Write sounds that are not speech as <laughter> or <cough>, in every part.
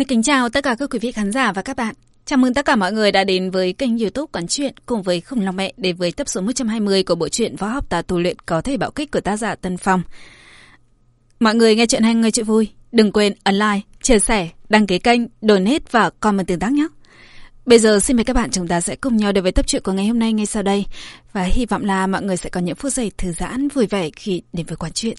được kính chào tất cả các quý vị khán giả và các bạn. Chào mừng tất cả mọi người đã đến với kênh youtube Quán Chuyện cùng với Khủng Long Mẹ để với tập số 120 của bộ truyện Võ học tà tu luyện có thể bạo kích của tác giả Tân Phong. Mọi người nghe chuyện hay nghe chuyện vui, đừng quên ấn like, chia sẻ, đăng ký kênh, donate và comment tương tác nhé. Bây giờ xin mời các bạn chúng ta sẽ cùng nhau đến với tập truyện của ngày hôm nay ngay sau đây và hy vọng là mọi người sẽ có những phút giây thư giãn vui vẻ khi đến với Quán Chuyện.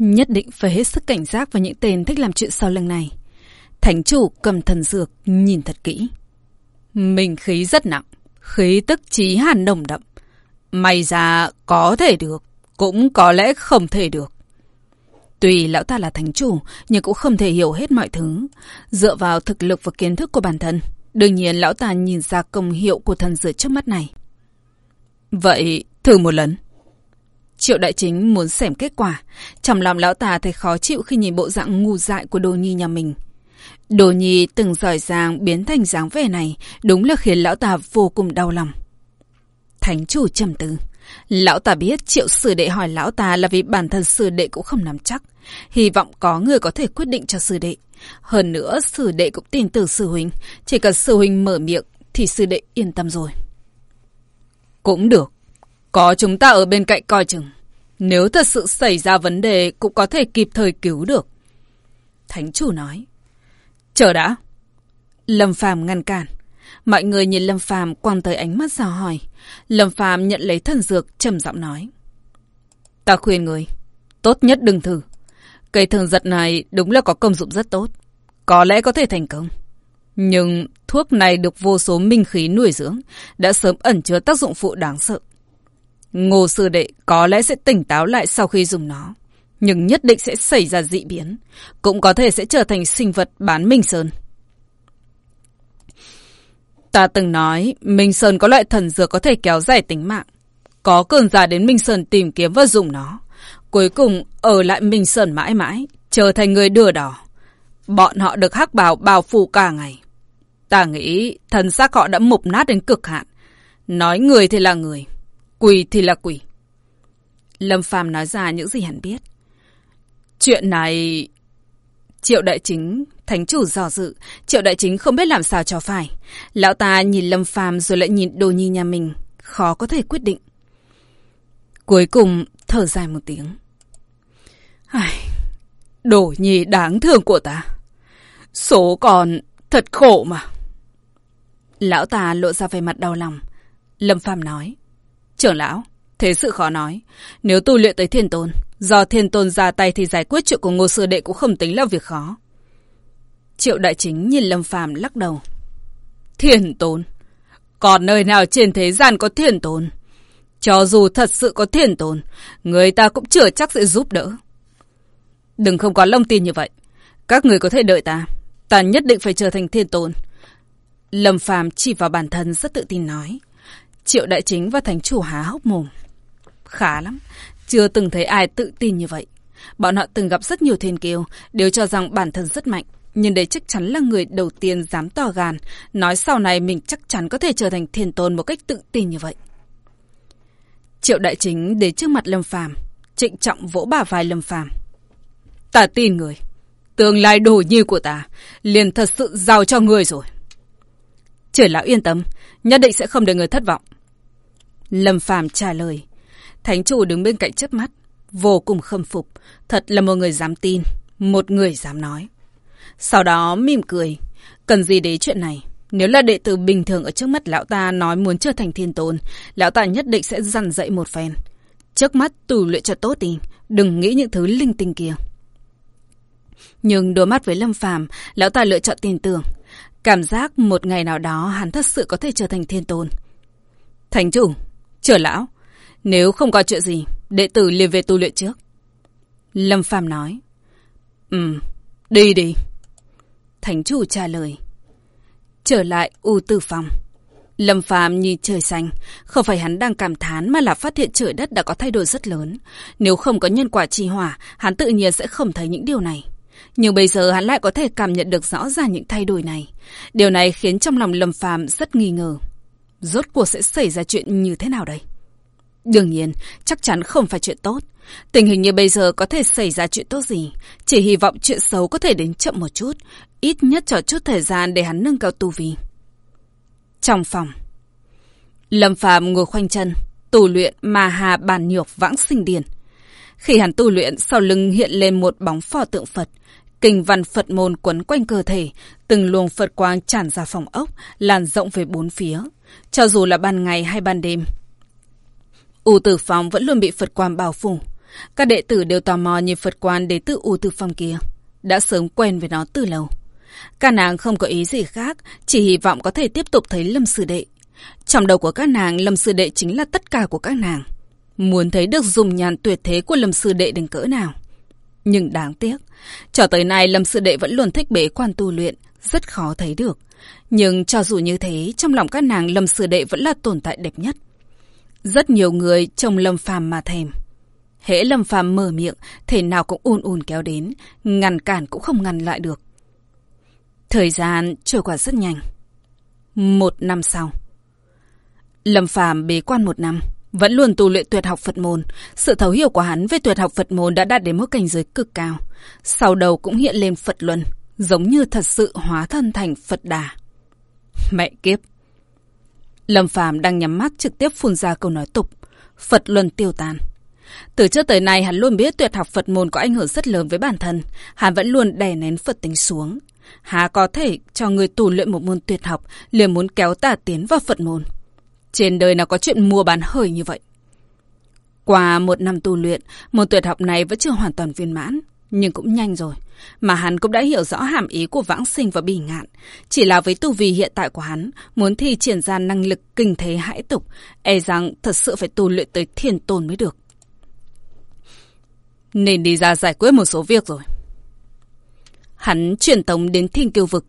Nhất định phải hết sức cảnh giác với những tên thích làm chuyện sau lưng này. Thánh chủ cầm thần dược, nhìn thật kỹ. Mình khí rất nặng, khí tức trí hàn nồng đậm. May ra có thể được, cũng có lẽ không thể được. Tuy lão ta là thánh chủ, nhưng cũng không thể hiểu hết mọi thứ. Dựa vào thực lực và kiến thức của bản thân, đương nhiên lão ta nhìn ra công hiệu của thần dược trước mắt này. Vậy, thử một lần. Triệu đại chính muốn xem kết quả. Trong lòng lão ta thấy khó chịu khi nhìn bộ dạng ngu dại của đồ nhi nhà mình. Đồ nhi từng giỏi giang biến thành dáng vẻ này, đúng là khiến lão ta vô cùng đau lòng. Thánh chủ trầm tư. Lão ta biết triệu sư đệ hỏi lão ta là vì bản thân sư đệ cũng không nắm chắc. Hy vọng có người có thể quyết định cho sư đệ. Hơn nữa, sư đệ cũng tin từ sư huynh. Chỉ cần sư huynh mở miệng, thì sư đệ yên tâm rồi. Cũng được. Có chúng ta ở bên cạnh coi chừng. Nếu thật sự xảy ra vấn đề cũng có thể kịp thời cứu được. Thánh chủ nói. Chờ đã. Lâm Phàm ngăn cản. Mọi người nhìn Lâm Phàm quăng tới ánh mắt dò hỏi. Lâm Phàm nhận lấy thần dược trầm giọng nói. Ta khuyên người, tốt nhất đừng thử. Cây thường giật này đúng là có công dụng rất tốt. Có lẽ có thể thành công. Nhưng thuốc này được vô số minh khí nuôi dưỡng, đã sớm ẩn chứa tác dụng phụ đáng sợ. Ngô sư đệ có lẽ sẽ tỉnh táo lại sau khi dùng nó. Nhưng nhất định sẽ xảy ra dị biến. Cũng có thể sẽ trở thành sinh vật bán Minh Sơn. Ta từng nói, Minh Sơn có loại thần dược có thể kéo dài tính mạng. Có cường giả đến Minh Sơn tìm kiếm và dùng nó. Cuối cùng ở lại Minh Sơn mãi mãi. Trở thành người đưa đỏ. Bọn họ được hắc bào bao phủ cả ngày. Ta nghĩ thần xác họ đã mục nát đến cực hạn. Nói người thì là người. Quỷ thì là quỷ. Lâm Phàm nói ra những gì hắn biết. Chuyện này... Triệu đại chính, thánh chủ dò dự, triệu đại chính không biết làm sao cho phải. Lão ta nhìn Lâm Phàm rồi lại nhìn đồ nhi nhà mình, khó có thể quyết định. Cuối cùng, thở dài một tiếng. Ai... Đồ nhi đáng thương của ta. Số còn thật khổ mà. Lão ta lộ ra vẻ mặt đau lòng. Lâm Phàm nói. Trưởng lão, thế sự khó nói. Nếu tu luyện tới thiên tôn, do thiên tôn ra tay thì giải quyết chuyện của ngô sư đệ cũng không tính là việc khó. Triệu đại chính nhìn Lâm Phàm lắc đầu. Thiên tôn? Còn nơi nào trên thế gian có thiên tôn? Cho dù thật sự có thiên tôn, người ta cũng chưa chắc sẽ giúp đỡ. Đừng không có lòng tin như vậy. Các người có thể đợi ta. Ta nhất định phải trở thành thiên tôn. Lâm Phàm chỉ vào bản thân rất tự tin nói. Triệu đại chính và Thánh chủ há hốc mồm. Khá lắm, chưa từng thấy ai tự tin như vậy. Bọn họ từng gặp rất nhiều thiên kiêu, đều cho rằng bản thân rất mạnh. Nhưng đây chắc chắn là người đầu tiên dám to gan, nói sau này mình chắc chắn có thể trở thành thiên tôn một cách tự tin như vậy. Triệu đại chính đến trước mặt Lâm Phàm, trịnh trọng vỗ bả vai Lâm Phàm. Ta tin người, tương lai đồ nhi của ta liền thật sự giao cho người rồi. Trời lão yên tâm, nhất định sẽ không để người thất vọng. Lâm Phàm trả lời. Thánh chủ đứng bên cạnh chớp mắt, vô cùng khâm phục, thật là một người dám tin, một người dám nói. Sau đó mỉm cười, cần gì đến chuyện này? Nếu là đệ tử bình thường ở trước mắt lão ta nói muốn trở thành thiên tôn, lão ta nhất định sẽ dằn dậy một phen. Trước mắt tù luyện cho tốt đi, đừng nghĩ những thứ linh tinh kia. Nhưng đối mắt với Lâm Phàm, lão ta lựa chọn tin tưởng. Cảm giác một ngày nào đó hắn thật sự có thể trở thành thiên tôn. thánh chủ, Chờ lão, nếu không có chuyện gì, đệ tử liền về tu luyện trước. Lâm Phàm nói. Ừ, đi đi. Thánh chủ trả lời. Trở lại U Tử Phòng. Lâm Phàm nhìn trời xanh, không phải hắn đang cảm thán mà là phát hiện trời đất đã có thay đổi rất lớn. Nếu không có nhân quả trì hỏa, hắn tự nhiên sẽ không thấy những điều này. Nhưng bây giờ hắn lại có thể cảm nhận được rõ ràng những thay đổi này. Điều này khiến trong lòng Lâm Phàm rất nghi ngờ. Rốt cuộc sẽ xảy ra chuyện như thế nào đây? Đương nhiên, chắc chắn không phải chuyện tốt. Tình hình như bây giờ có thể xảy ra chuyện tốt gì. Chỉ hy vọng chuyện xấu có thể đến chậm một chút. Ít nhất cho chút thời gian để hắn nâng cao tu vi. Trong phòng, Lâm Phạm ngồi khoanh chân, tu luyện mà hà bàn nhược vãng sinh điền. Khi hắn tu luyện, sau lưng hiện lên một bóng pho tượng Phật. Kinh văn Phật môn quấn quanh cơ thể, từng luồng Phật quang tràn ra phòng ốc, lan rộng về bốn phía. Cho dù là ban ngày hay ban đêm, U Tử Phong vẫn luôn bị Phật quang bao phủ. Các đệ tử đều tò mò nhìn Phật quan đến từ U Tử Phong kia. Đã sớm quen với nó từ lâu. Các nàng không có ý gì khác, chỉ hy vọng có thể tiếp tục thấy Lâm Sư Đệ. Trong đầu của các nàng, Lâm Sư Đệ chính là tất cả của các nàng. Muốn thấy được dùng nhàn tuyệt thế của Lâm Sư Đệ đến cỡ nào. Nhưng đáng tiếc, cho tới nay Lâm Sư Đệ vẫn luôn thích bế quan tu luyện, rất khó thấy được. Nhưng cho dù như thế, trong lòng các nàng Lâm Sư Đệ vẫn là tồn tại đẹp nhất. Rất nhiều người trông Lâm Phàm mà thèm. Hễ Lâm Phàm mở miệng, thể nào cũng ùn ùn kéo đến, ngăn cản cũng không ngăn lại được. Thời gian trôi qua rất nhanh. Một năm sau. Lâm Phàm bế quan một năm, vẫn luôn tu luyện tuyệt học Phật môn. Sự thấu hiểu của hắn về tuyệt học Phật môn đã đạt đến mức cảnh giới cực cao. Sau đầu cũng hiện lên Phật luân, giống như thật sự hóa thân thành Phật đà. <laughs> Mẹ kiếp! Lâm Phàm đang nhắm mắt trực tiếp phun ra câu nói tục. Phật luân tiêu tan. Từ trước tới nay hắn luôn biết tuyệt học Phật môn có ảnh hưởng rất lớn với bản thân. Hắn vẫn luôn đè nén Phật tính xuống. Há có thể cho người tù luyện một môn tuyệt học liền muốn kéo tà tiến vào Phật môn. Trên đời nào có chuyện mua bán hời như vậy. Qua một năm tu luyện, môn tuyệt học này vẫn chưa hoàn toàn viên mãn, nhưng cũng nhanh rồi. Mà hắn cũng đã hiểu rõ hàm ý của vãng sinh và bỉ ngạn. Chỉ là với tu vi hiện tại của hắn, muốn thi triển ra năng lực kinh thế hãi tục, e rằng thật sự phải tu luyện tới thiên tôn mới được. Nên đi ra giải quyết một số việc rồi. Hắn chuyển tống đến thiên kiêu vực.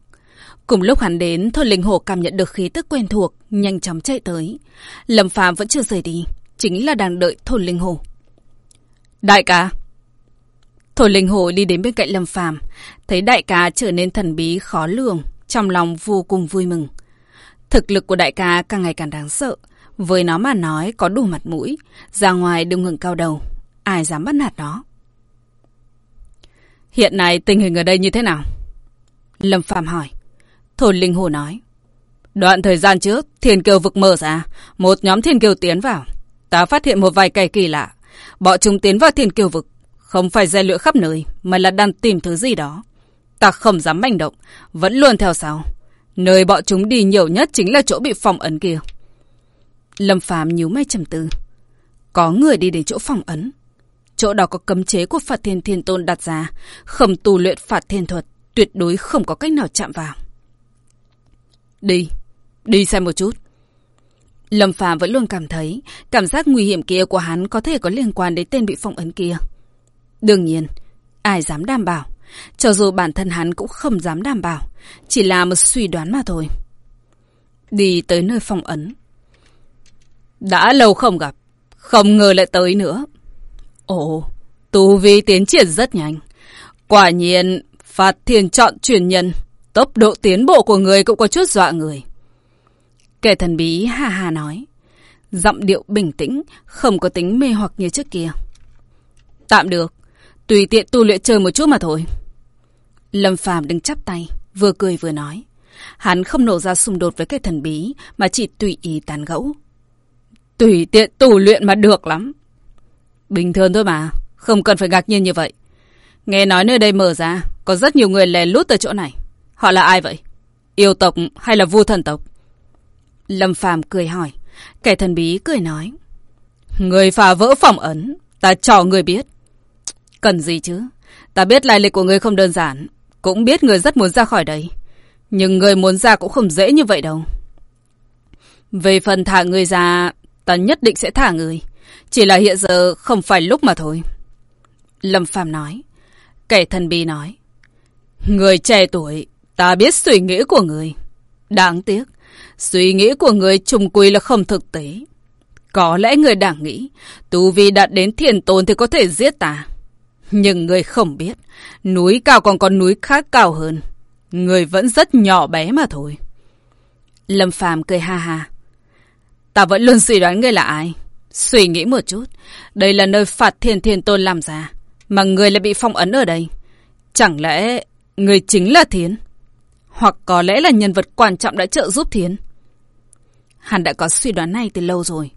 Cùng lúc hắn đến, thôi linh hồ cảm nhận được khí tức quen thuộc, nhanh chóng chạy tới. Lâm phàm vẫn chưa rời đi, chính là đang đợi thôn linh hồ. Đại ca! Thổ linh hồ đi đến bên cạnh Lâm phàm, thấy đại ca trở nên thần bí khó lường, trong lòng vô cùng vui mừng. Thực lực của đại ca càng ngày càng đáng sợ. Với nó mà nói có đủ mặt mũi, ra ngoài đừng ngừng cao đầu, ai dám bắt nạt nó. Hiện nay tình hình ở đây như thế nào? Lâm Phạm hỏi. Thổ Linh Hồ nói. Đoạn thời gian trước, thiên kiều vực mở ra, một nhóm thiên kiều tiến vào. Ta phát hiện một vài cây kỳ lạ. Bọn chúng tiến vào thiên kiều vực, không phải rèn luyện khắp nơi, mà là đang tìm thứ gì đó. Ta không dám manh động, vẫn luôn theo sau. Nơi bọn chúng đi nhiều nhất chính là chỗ bị phòng ấn kia. Lâm Phàm nhíu mày trầm tư. Có người đi đến chỗ phòng ấn. Chỗ đó có cấm chế của Phạt Thiên Thiên Tôn đặt ra, không tu luyện Phạt Thiên Thuật, tuyệt đối không có cách nào chạm vào. Đi, đi xem một chút. Lâm Phàm vẫn luôn cảm thấy cảm giác nguy hiểm kia của hắn có thể có liên quan đến tên bị phong ấn kia. Đương nhiên, ai dám đảm bảo. Cho dù bản thân hắn cũng không dám đảm bảo. Chỉ là một suy đoán mà thôi. Đi tới nơi phong ấn. Đã lâu không gặp. Không ngờ lại tới nữa. Ồ, tu vi tiến triển rất nhanh. Quả nhiên, phạt thiền chọn truyền nhân. Tốc độ tiến bộ của người cũng có chút dọa người. Kẻ thần bí hà hà nói. Giọng điệu bình tĩnh, không có tính mê hoặc như trước kia. Tạm được, tùy tiện tu luyện chơi một chút mà thôi. Lâm Phàm đứng chắp tay, vừa cười vừa nói. Hắn không nổ ra xung đột với cái thần bí, mà chỉ tùy ý tàn gẫu. Tùy tiện tu luyện mà được lắm. Bình thường thôi mà, không cần phải ngạc nhiên như vậy. Nghe nói nơi đây mở ra, có rất nhiều người lè lút từ chỗ này. Họ là ai vậy? Yêu tộc hay là vua thần tộc? Lâm Phàm cười hỏi. Kẻ thần bí cười nói. Người phá vỡ phòng ấn, ta cho người biết. Cần gì chứ? Ta biết lai lịch của người không đơn giản. Cũng biết người rất muốn ra khỏi đây. Nhưng người muốn ra cũng không dễ như vậy đâu. Về phần thả người ra, ta nhất định sẽ thả người. Chỉ là hiện giờ không phải lúc mà thôi. Lâm Phàm nói. Kẻ thần bí nói. Người trẻ tuổi, ta biết suy nghĩ của người. Đáng tiếc, Suy nghĩ của người trùng quy là không thực tế. Có lẽ người đang nghĩ, tu vi đạt đến thiền tôn thì có thể giết ta. Nhưng người không biết, núi cao còn có núi khác cao hơn. Người vẫn rất nhỏ bé mà thôi. Lâm Phàm cười ha ha. Ta vẫn luôn suy đoán ngươi là ai. Suy nghĩ một chút, đây là nơi phạt thiên thiền tôn làm ra, mà người lại bị phong ấn ở đây. Chẳng lẽ người chính là Thiến? Hoặc có lẽ là nhân vật quan trọng đã trợ giúp Thiến? Hắn đã có suy đoán này từ lâu rồi.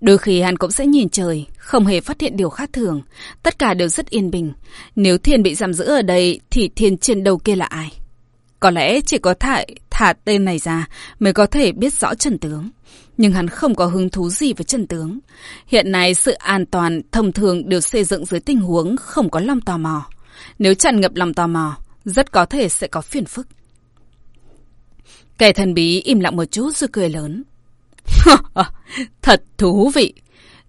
Đôi khi hắn cũng sẽ nhìn trời, không hề phát hiện điều khác thường. Tất cả đều rất yên bình. Nếu thiên bị giam giữ ở đây, thì thiên trên đầu kia là ai? Có lẽ chỉ có thả, thả tên này ra mới có thể biết rõ trần tướng. Nhưng hắn không có hứng thú gì với trần tướng. Hiện nay sự an toàn thông thường đều xây dựng dưới tình huống không có lòng tò mò. Nếu tràn ngập lòng tò mò, rất có thể sẽ có phiền phức. Kẻ thần bí im lặng một chút rồi cười lớn. <laughs> Thật thú vị.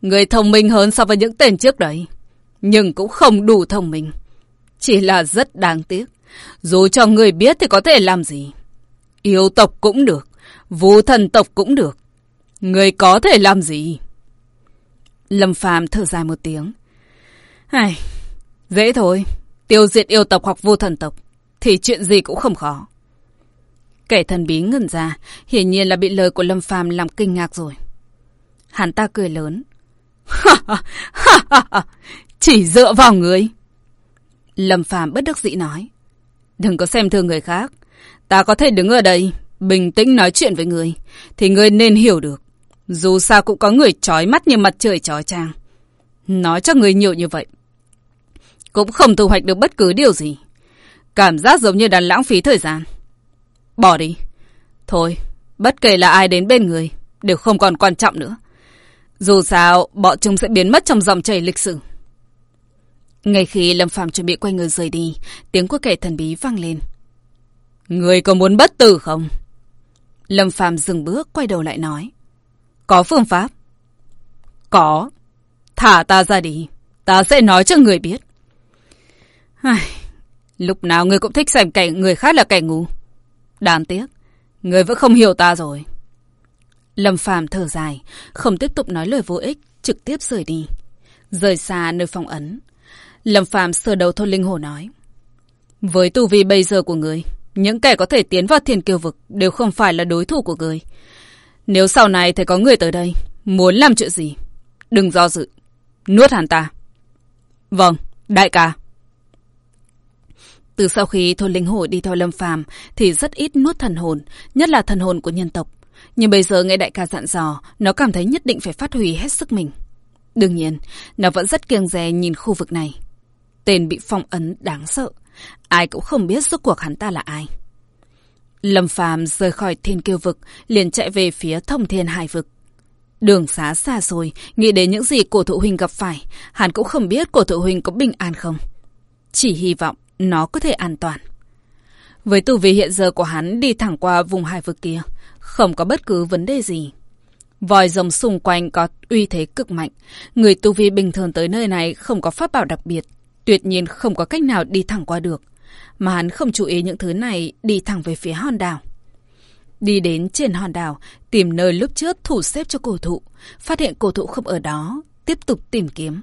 Người thông minh hơn so với những tên trước đấy. Nhưng cũng không đủ thông minh. Chỉ là rất đáng tiếc. Dù cho người biết thì có thể làm gì. Yêu tộc cũng được. Vũ thần tộc cũng được. Người có thể làm gì? Lâm phàm thở dài một tiếng. Ai, dễ thôi. Tiêu diệt yêu tộc hoặc vô thần tộc. Thì chuyện gì cũng không khó. Kẻ thần bí ngẩn ra, hiển nhiên là bị lời của Lâm Phàm làm kinh ngạc rồi. Hắn ta cười lớn. Chỉ dựa vào người. Lâm Phàm bất đắc dĩ nói. Đừng có xem thường người khác. Ta có thể đứng ở đây, bình tĩnh nói chuyện với người. Thì người nên hiểu được. Dù sao cũng có người trói mắt như mặt trời trói trang. Nói cho người nhiều như vậy. Cũng không thu hoạch được bất cứ điều gì. Cảm giác giống như đang lãng phí thời gian. Bỏ đi. Thôi, bất kể là ai đến bên người, đều không còn quan trọng nữa. Dù sao, bọn chúng sẽ biến mất trong dòng chảy lịch sử. Ngay khi Lâm Phàm chuẩn bị quay người rời đi, tiếng của kẻ thần bí vang lên. Người có muốn bất tử không? Lâm Phàm dừng bước quay đầu lại nói. Có phương pháp. Có. Thả ta ra đi. Ta sẽ nói cho người biết. Ai, lúc nào người cũng thích xem kẻ người khác là kẻ ngu. Đáng tiếc, người vẫn không hiểu ta rồi. Lâm Phàm thở dài, không tiếp tục nói lời vô ích, trực tiếp rời đi. Rời xa nơi phong ấn. Lâm Phàm sờ đầu thôn linh hồ nói. Với tu vi bây giờ của người, những kẻ có thể tiến vào thiền kiêu vực đều không phải là đối thủ của người. Nếu sau này thấy có người tới đây, muốn làm chuyện gì, đừng do dự. Nuốt hẳn ta. Vâng, đại ca. Từ sau khi thôn linh hội đi theo lâm phàm thì rất ít nuốt thần hồn, nhất là thần hồn của nhân tộc. Nhưng bây giờ nghe đại ca dặn dò, nó cảm thấy nhất định phải phát huy hết sức mình. Đương nhiên, nó vẫn rất kiêng dè nhìn khu vực này. Tên bị phong ấn đáng sợ. Ai cũng không biết rốt cuộc hắn ta là ai. Lâm phàm rời khỏi thiên kiêu vực, liền chạy về phía thông thiên hải vực. Đường xá xa rồi, nghĩ đến những gì cổ thụ huynh gặp phải, hắn cũng không biết cổ thụ huynh có bình an không. Chỉ hy vọng nó có thể an toàn. Với tu vi hiện giờ của hắn đi thẳng qua vùng hải vực kia, không có bất cứ vấn đề gì. Vòi rồng xung quanh có uy thế cực mạnh. Người tu vi bình thường tới nơi này không có pháp bảo đặc biệt. Tuyệt nhiên không có cách nào đi thẳng qua được. Mà hắn không chú ý những thứ này đi thẳng về phía hòn đảo. Đi đến trên hòn đảo, tìm nơi lúc trước thủ xếp cho cổ thụ. Phát hiện cổ thụ không ở đó, tiếp tục tìm kiếm.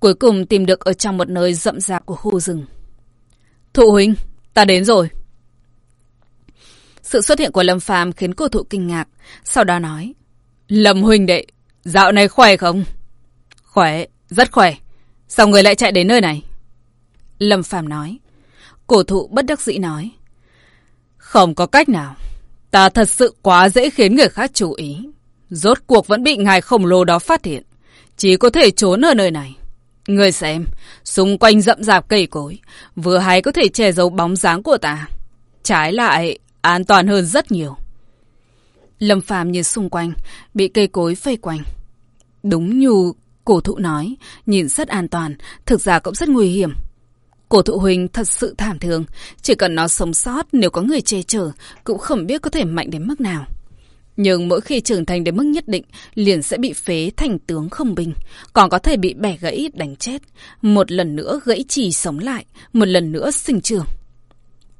Cuối cùng tìm được ở trong một nơi rậm rạp của khu rừng. Thụ huynh, ta đến rồi. Sự xuất hiện của Lâm Phàm khiến cô thụ kinh ngạc, sau đó nói. Lâm huynh đệ, dạo này khỏe không? Khỏe, rất khỏe. Sao người lại chạy đến nơi này? Lâm Phàm nói. Cổ thụ bất đắc dĩ nói. Không có cách nào. Ta thật sự quá dễ khiến người khác chú ý. Rốt cuộc vẫn bị ngài khổng lồ đó phát hiện. Chỉ có thể trốn ở nơi này. Người xem, xung quanh rậm rạp cây cối, vừa hay có thể che giấu bóng dáng của ta. Trái lại, an toàn hơn rất nhiều. Lâm phàm như xung quanh, bị cây cối vây quanh. Đúng như cổ thụ nói, nhìn rất an toàn, thực ra cũng rất nguy hiểm. Cổ thụ huynh thật sự thảm thương, chỉ cần nó sống sót nếu có người che chở, cũng không biết có thể mạnh đến mức nào. Nhưng mỗi khi trưởng thành đến mức nhất định, liền sẽ bị phế thành tướng không bình, còn có thể bị bẻ gãy đánh chết. Một lần nữa gãy chỉ sống lại, một lần nữa sinh trưởng.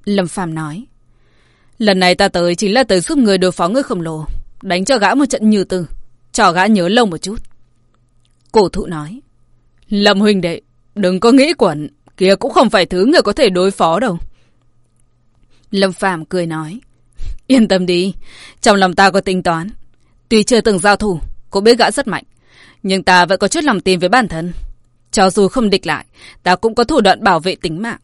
Lâm Phàm nói, lần này ta tới chính là tới giúp người đối phó người khổng lồ. đánh cho gã một trận như từ, cho gã nhớ lâu một chút. Cổ thụ nói. Lâm huynh đệ, đừng có nghĩ quẩn, kia cũng không phải thứ người có thể đối phó đâu. Lâm Phàm cười nói. Yên tâm đi, trong lòng ta có tính toán. Tuy chưa từng giao thủ, cũng biết gã rất mạnh. Nhưng ta vẫn có chút lòng tin với bản thân. Cho dù không địch lại, ta cũng có thủ đoạn bảo vệ tính mạng.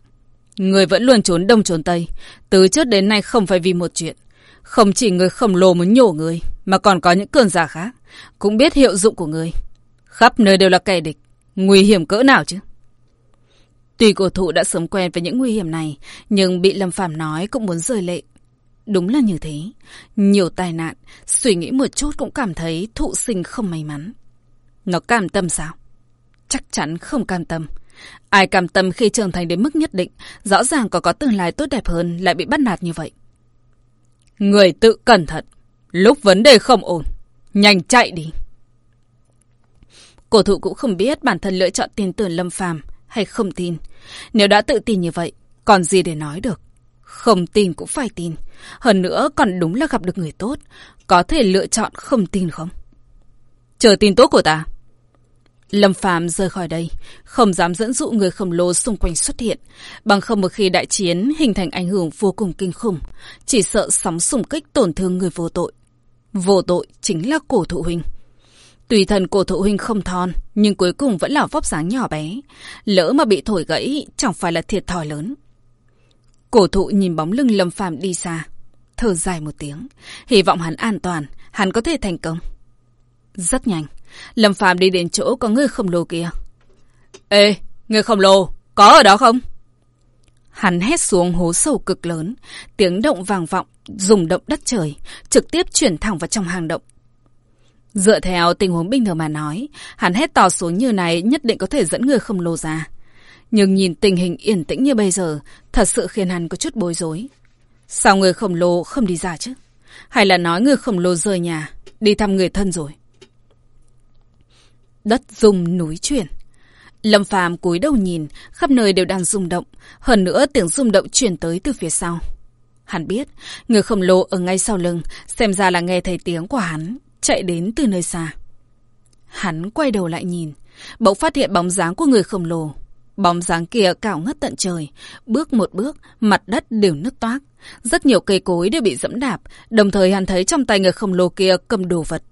Người vẫn luôn trốn đông trốn tây. Từ trước đến nay không phải vì một chuyện. Không chỉ người khổng lồ muốn nhổ người, mà còn có những cường giả khác. Cũng biết hiệu dụng của người. Khắp nơi đều là kẻ địch. Nguy hiểm cỡ nào chứ? Tuy cổ thụ đã sớm quen với những nguy hiểm này, nhưng bị Lâm Phàm nói cũng muốn rời lệ. Đúng là như thế. Nhiều tai nạn, suy nghĩ một chút cũng cảm thấy thụ sinh không may mắn. Nó cam tâm sao? Chắc chắn không cam tâm. Ai cam tâm khi trưởng thành đến mức nhất định, rõ ràng có có tương lai tốt đẹp hơn lại bị bắt nạt như vậy. Người tự cẩn thận. Lúc vấn đề không ổn, nhanh chạy đi. Cổ thụ cũng không biết bản thân lựa chọn tin tưởng Lâm Phàm hay không tin. Nếu đã tự tin như vậy, còn gì để nói được. Không tin cũng phải tin. Hơn nữa còn đúng là gặp được người tốt. Có thể lựa chọn không tin không? Chờ tin tốt của ta. Lâm Phàm rời khỏi đây, không dám dẫn dụ người khổng lồ xung quanh xuất hiện, bằng không một khi đại chiến hình thành ảnh hưởng vô cùng kinh khủng, chỉ sợ sóng xung kích tổn thương người vô tội. Vô tội chính là cổ thụ huynh. Tùy thần cổ thụ huynh không thon, nhưng cuối cùng vẫn là vóc dáng nhỏ bé. Lỡ mà bị thổi gãy, chẳng phải là thiệt thòi lớn. Cổ thụ nhìn bóng lưng Lâm Phàm đi xa, thở dài một tiếng, hy vọng hắn an toàn, hắn có thể thành công. Rất nhanh, Lâm Phàm đi đến chỗ có người khổng lồ kia. Ê, người khổng lồ, có ở đó không? Hắn hét xuống hố sâu cực lớn, tiếng động vàng vọng, rung động đất trời, trực tiếp chuyển thẳng vào trong hang động. Dựa theo tình huống bình thường mà nói, hắn hét to xuống như này nhất định có thể dẫn người khổng lồ ra. Nhưng nhìn tình hình yên tĩnh như bây giờ, thật sự khiến hắn có chút bối rối. Sao người khổng lồ không đi ra chứ? Hay là nói người khổng lồ rời nhà, đi thăm người thân rồi? Đất rung núi chuyển. Lâm Phàm cúi đầu nhìn, khắp nơi đều đang rung động, hơn nữa tiếng rung động chuyển tới từ phía sau. Hắn biết, người khổng lồ ở ngay sau lưng, xem ra là nghe thấy tiếng của hắn, chạy đến từ nơi xa. Hắn quay đầu lại nhìn, bỗng phát hiện bóng dáng của người khổng lồ. Bóng dáng kia cao ngất tận trời, bước một bước, mặt đất đều nứt toác. Rất nhiều cây cối đều bị dẫm đạp, đồng thời hắn thấy trong tay người khổng lồ kia cầm đồ vật.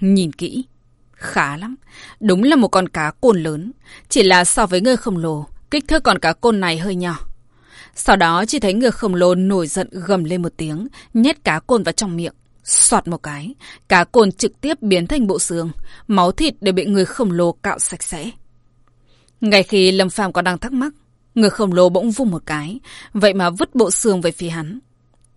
Nhìn kỹ, khá lắm, đúng là một con cá côn lớn, chỉ là so với người khổng lồ, kích thước con cá côn này hơi nhỏ. Sau đó chỉ thấy người khổng lồ nổi giận gầm lên một tiếng, nhét cá côn vào trong miệng. Xoạt một cái, cá côn trực tiếp biến thành bộ xương, máu thịt đều bị người khổng lồ cạo sạch sẽ. Ngay khi Lâm Phàm còn đang thắc mắc, người khổng lồ bỗng vung một cái, vậy mà vứt bộ xương về phía hắn.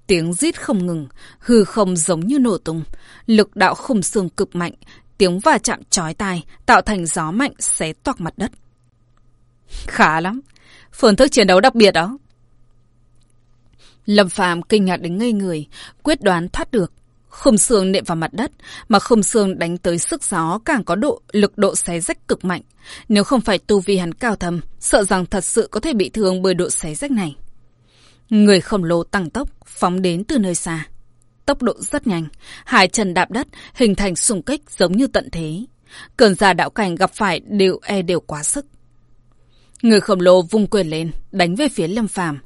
Tiếng rít không ngừng, hư không giống như nổ tung, lực đạo khung xương cực mạnh, tiếng va chạm chói tai, tạo thành gió mạnh xé toạc mặt đất. Khá lắm, phương thức chiến đấu đặc biệt đó. Lâm Phàm kinh ngạc đến ngây người, quyết đoán thoát được, Khung xương nệm vào mặt đất, mà khung xương đánh tới sức gió càng có độ lực độ xé rách cực mạnh. Nếu không phải tu vi hắn cao thầm, sợ rằng thật sự có thể bị thương bởi độ xé rách này. Người khổng lồ tăng tốc, phóng đến từ nơi xa. Tốc độ rất nhanh, hai chân đạp đất, hình thành xung kích giống như tận thế. Cơn già đạo cảnh gặp phải đều e đều quá sức. Người khổng lồ vung quyền lên, đánh về phía Lâm Phàm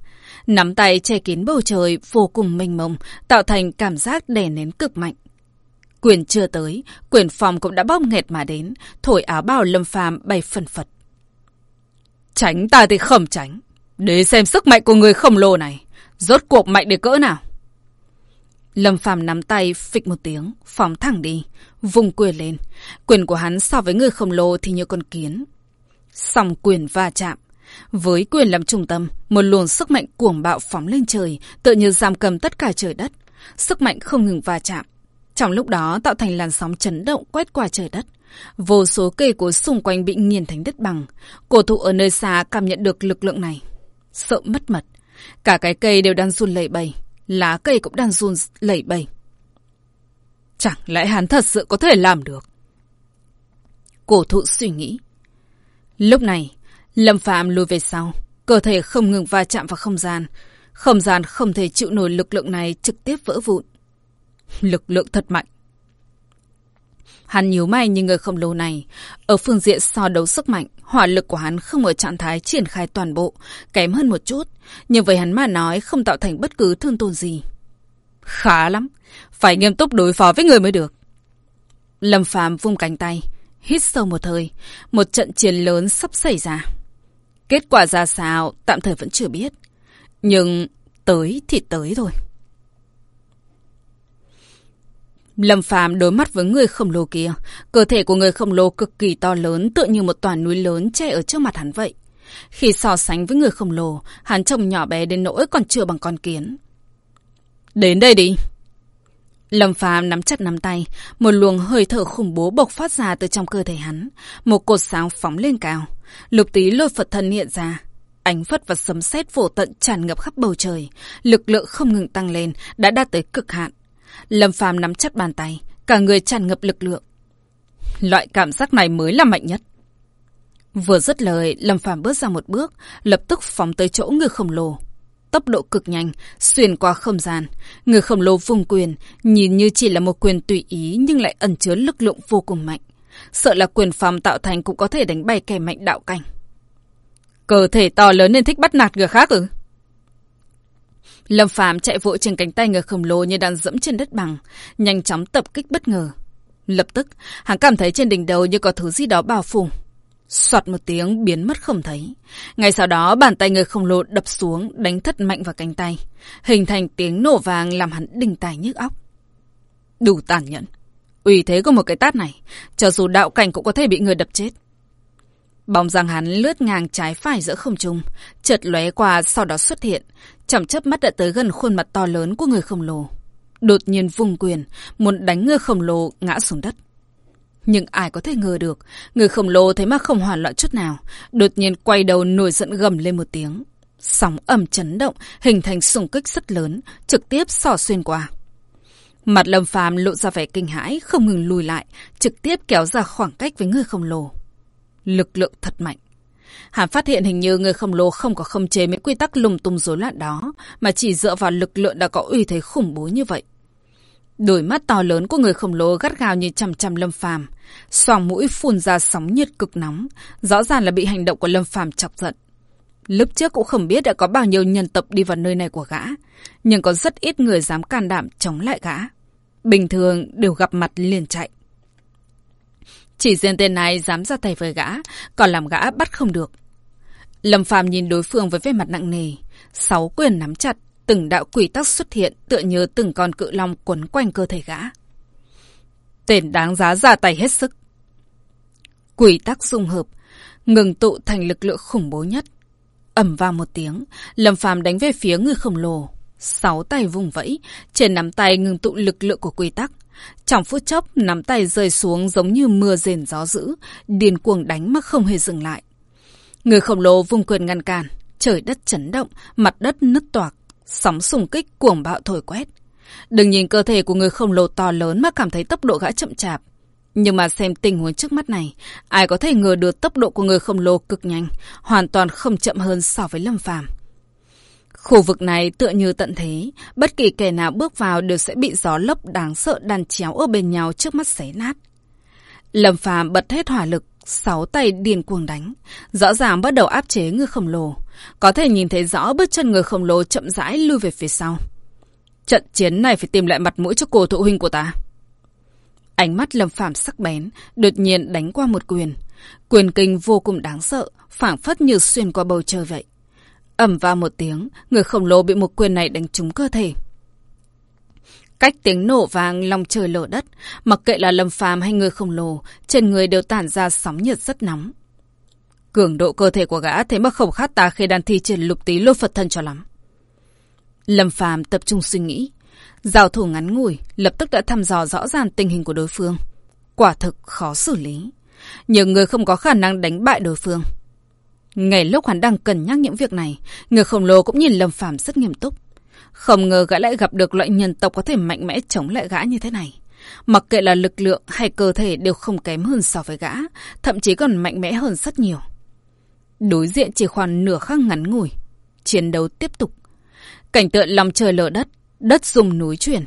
Nắm tay che kín bầu trời vô cùng mênh mông, tạo thành cảm giác đè nén cực mạnh. Quyền chưa tới, quyền phòng cũng đã bóp nghẹt mà đến, thổi áo bào lâm phàm bay phần phật. Tránh ta thì không tránh. Để xem sức mạnh của người khổng lồ này. Rốt cuộc mạnh để cỡ nào. Lâm Phàm nắm tay phịch một tiếng, phóng thẳng đi, vùng quyền lên. Quyền của hắn so với người khổng lồ thì như con kiến. Song quyền va chạm, với quyền làm trung tâm, một luồng sức mạnh cuồng bạo phóng lên trời, tự như giam cầm tất cả trời đất. Sức mạnh không ngừng va chạm. Trong lúc đó tạo thành làn sóng chấn động quét qua trời đất. Vô số cây cối xung quanh bị nghiền thành đất bằng. Cổ thụ ở nơi xa cảm nhận được lực lượng này. Sợ mất mật. Cả cái cây đều đang run lẩy bẩy. Lá cây cũng đang run lẩy bẩy. Chẳng lẽ hắn thật sự có thể làm được? Cổ thụ suy nghĩ. Lúc này, Lâm Phạm lùi về sau, cơ thể không ngừng va chạm vào không gian. Không gian không thể chịu nổi lực lượng này trực tiếp vỡ vụn. Lực lượng thật mạnh, Hắn nhíu mày như người khổng lồ này. Ở phương diện so đấu sức mạnh, hỏa lực của hắn không ở trạng thái triển khai toàn bộ, kém hơn một chút. Nhưng với hắn mà nói không tạo thành bất cứ thương tổn gì. Khá lắm. Phải nghiêm túc đối phó với người mới được. Lâm Phàm vung cánh tay, hít sâu một hơi. Một trận chiến lớn sắp xảy ra. Kết quả ra sao, tạm thời vẫn chưa biết. Nhưng tới thì tới rồi. Lâm Phàm đối mắt với người khổng lồ kia. Cơ thể của người khổng lồ cực kỳ to lớn tựa như một toàn núi lớn che ở trước mặt hắn vậy. Khi so sánh với người khổng lồ, hắn trông nhỏ bé đến nỗi còn chưa bằng con kiến. Đến đây đi. Lâm Phàm nắm chặt nắm tay, một luồng hơi thở khủng bố bộc phát ra từ trong cơ thể hắn, một cột sáng phóng lên cao. Lục tí lôi Phật thân hiện ra, ánh phất và sấm sét vô tận tràn ngập khắp bầu trời, lực lượng không ngừng tăng lên, đã đạt tới cực hạn. Lâm Phàm nắm chặt bàn tay, cả người tràn ngập lực lượng. Loại cảm giác này mới là mạnh nhất. Vừa dứt lời, Lâm Phàm bước ra một bước, lập tức phóng tới chỗ người khổng lồ. Tốc độ cực nhanh, xuyên qua không gian. Người khổng lồ vùng quyền, nhìn như chỉ là một quyền tùy ý nhưng lại ẩn chứa lực lượng vô cùng mạnh. Sợ là quyền phàm tạo thành cũng có thể đánh bay kẻ mạnh đạo cảnh. Cơ thể to lớn nên thích bắt nạt người khác ư? Lâm Phàm chạy vội trên cánh tay người khổng lồ như đang dẫm trên đất bằng, nhanh chóng tập kích bất ngờ. Lập tức, hắn cảm thấy trên đỉnh đầu như có thứ gì đó bao phủ. Soạt một tiếng biến mất không thấy. Ngay sau đó bàn tay người khổng lồ đập xuống đánh thất mạnh vào cánh tay. Hình thành tiếng nổ vàng làm hắn đình tài nhức óc. Đủ tàn nhẫn. Ủy thế của một cái tát này, cho dù đạo cảnh cũng có thể bị người đập chết. Bóng dáng hắn lướt ngang trái phải giữa không trung, chợt lóe qua sau đó xuất hiện, chậm chớp mắt đã tới gần khuôn mặt to lớn của người khổng lồ. Đột nhiên vung quyền, muốn đánh người khổng lồ ngã xuống đất. Nhưng ai có thể ngờ được, người khổng lồ thấy mà không hoàn loạn chút nào, đột nhiên quay đầu nổi giận gầm lên một tiếng. Sóng ẩm chấn động, hình thành xung kích rất lớn, trực tiếp sỏ xuyên qua. Mặt lâm phàm lộ ra vẻ kinh hãi, không ngừng lùi lại, trực tiếp kéo ra khoảng cách với người khổng lồ. Lực lượng thật mạnh. Hắn phát hiện hình như người khổng lồ không có khống chế mấy quy tắc lùng tung rối loạn đó, mà chỉ dựa vào lực lượng đã có uy thế khủng bố như vậy. Đôi mắt to lớn của người khổng lồ gắt gao như chằm chằm Lâm Phàm, xoàng mũi phun ra sóng nhiệt cực nóng, rõ ràng là bị hành động của Lâm Phàm chọc giận. Lúc trước cũng không biết đã có bao nhiêu nhân tập đi vào nơi này của gã, nhưng có rất ít người dám can đảm chống lại gã. Bình thường đều gặp mặt liền chạy. Chỉ riêng tên này dám ra tay với gã, còn làm gã bắt không được. Lâm Phàm nhìn đối phương với vẻ mặt nặng nề, sáu quyền nắm chặt, từng đạo quỷ tắc xuất hiện tựa như từng con cự long quấn quanh cơ thể gã. Tên đáng giá ra tay hết sức. Quỷ tắc dung hợp, ngừng tụ thành lực lượng khủng bố nhất. ầm vào một tiếng, Lâm Phàm đánh về phía người khổng lồ. Sáu tay vùng vẫy, trên nắm tay ngừng tụ lực lượng của quy tắc. Trong phút chốc, nắm tay rơi xuống giống như mưa rền gió dữ, điên cuồng đánh mà không hề dừng lại. Người khổng lồ vung quyền ngăn cản, trời đất chấn động, mặt đất nứt toạc, sóng sùng kích cuồng bạo thổi quét. Đừng nhìn cơ thể của người khổng lồ to lớn mà cảm thấy tốc độ gã chậm chạp. Nhưng mà xem tình huống trước mắt này, ai có thể ngờ được tốc độ của người khổng lồ cực nhanh, hoàn toàn không chậm hơn so với Lâm Phàm. Khu vực này tựa như tận thế, bất kỳ kẻ nào bước vào đều sẽ bị gió lốc đáng sợ đàn chéo ở bên nhau trước mắt xé nát. Lâm Phàm bật hết hỏa lực, sáu tay điên cuồng đánh, rõ ràng bắt đầu áp chế người khổng lồ, có thể nhìn thấy rõ bước chân người khổng lồ chậm rãi lui về phía sau. Trận chiến này phải tìm lại mặt mũi cho cô thụ huynh của ta. Ánh mắt Lâm phạm sắc bén, đột nhiên đánh qua một quyền. Quyền kinh vô cùng đáng sợ, phảng phất như xuyên qua bầu trời vậy ầm vào một tiếng, người khổng lồ bị một quyền này đánh trúng cơ thể. Cách tiếng nổ vang lòng trời lở đất, mặc kệ là lâm phàm hay người khổng lồ, trên người đều tản ra sóng nhiệt rất nóng. Cường độ cơ thể của gã thế mà không khát ta khi đang thi triển lục tí lô Phật thân cho lắm. Lâm phàm tập trung suy nghĩ. Giao thủ ngắn ngủi, lập tức đã thăm dò rõ ràng tình hình của đối phương. Quả thực khó xử lý. Nhưng người không có khả năng đánh bại đối phương. Ngay lúc hắn đang cân nhắc những việc này, người khổng lồ cũng nhìn Lâm Phàm rất nghiêm túc. Không ngờ gã lại gặp được loại nhân tộc có thể mạnh mẽ chống lại gã như thế này. Mặc kệ là lực lượng hay cơ thể đều không kém hơn so với gã, thậm chí còn mạnh mẽ hơn rất nhiều. Đối diện chỉ khoảng nửa khắc ngắn ngủi. Chiến đấu tiếp tục. Cảnh tượng lòng trời lở đất, đất rung núi chuyển.